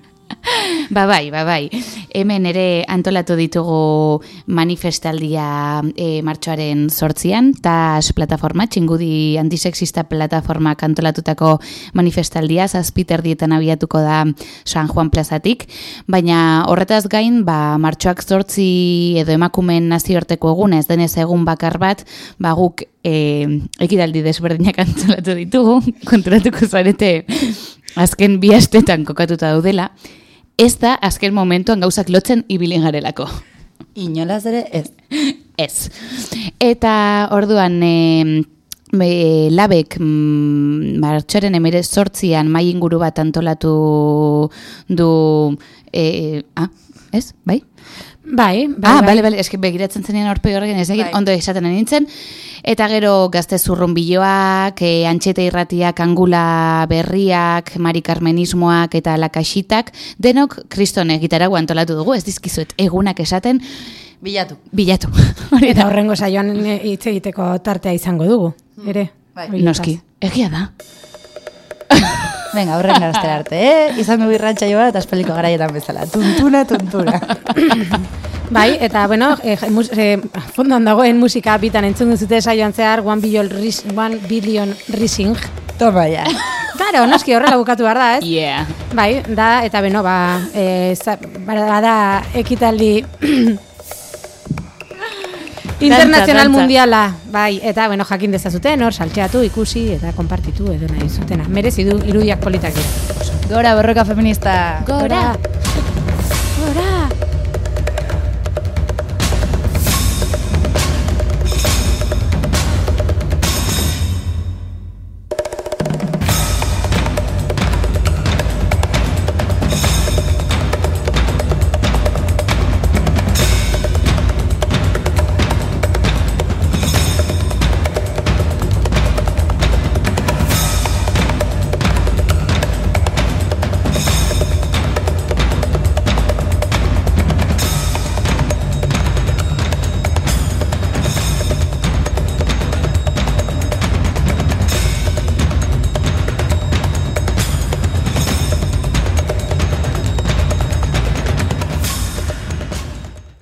Ba bai, ba bai. Hemen ere antolatu ditugu manifestaldia e, martxoaren sortzian, TAS plataforma, txingudi antisexista plataforma antolatutako manifestaldia, zazpiter dietan abiatuko da San Juan plazatik, baina horretaz gain, ba, martxoak zortzi edo emakumen nazioarteko egun, ez denez egun bakar bat, ba guk e, ekidaldi desberdinak [laughs] antolatu ditugu, konturatuko zarete azken bi astetan kokatuta daudela, ez da azken momentuan gauzak lotzen ibilin garelako.
Inolaz ere ez.
Ez. Eta orduan e, me, labek mm, martxoren emere sortzian mai inguru bat antolatu du e, ah, ez? Bai?
Bai, bai,
ah,
bai.
bale, eski begiratzen zenean aurpegi horrekin ez egin,
Bai.
ondo esaten nintzen. Eta gero gazte zurrunbiloak, e, antxeta irratiak, angula berriak, marikarmenismoak eta lakaxitak, denok kriston egitarago antolatu dugu, ez dizkizuet egunak esaten,
Bilatu.
bilatu.
Eta horrengo saioan hitz egiteko tartea izango dugu, ere.
Bai.
Noski, egia da. [laughs]
Venga, horren garaztera arte, eh? Izan dugu irratxa joa eta espeliko garaietan bezala. Tuntuna, tuntuna. [coughs]
Bai, eta bueno, eh, mus, eh, fondoan dagoen musika bitan entzun duzute saioan zehar One Billion, ris, one billion Rising.
Toma ya. [laughs]
Claro, noski horrela bukatu behar da, ez?
Yeah.
Bai, da, eta beno, ba, e, za, bada ekitaldi internazional
dantza.
mundiala, bai, eta beno, jakin dezazuten, hor, saltxeatu, ikusi, eta konpartitu, edo nahi zutena. Merezi du irudiak politak dira.
Gora, borroka feminista.
Gora!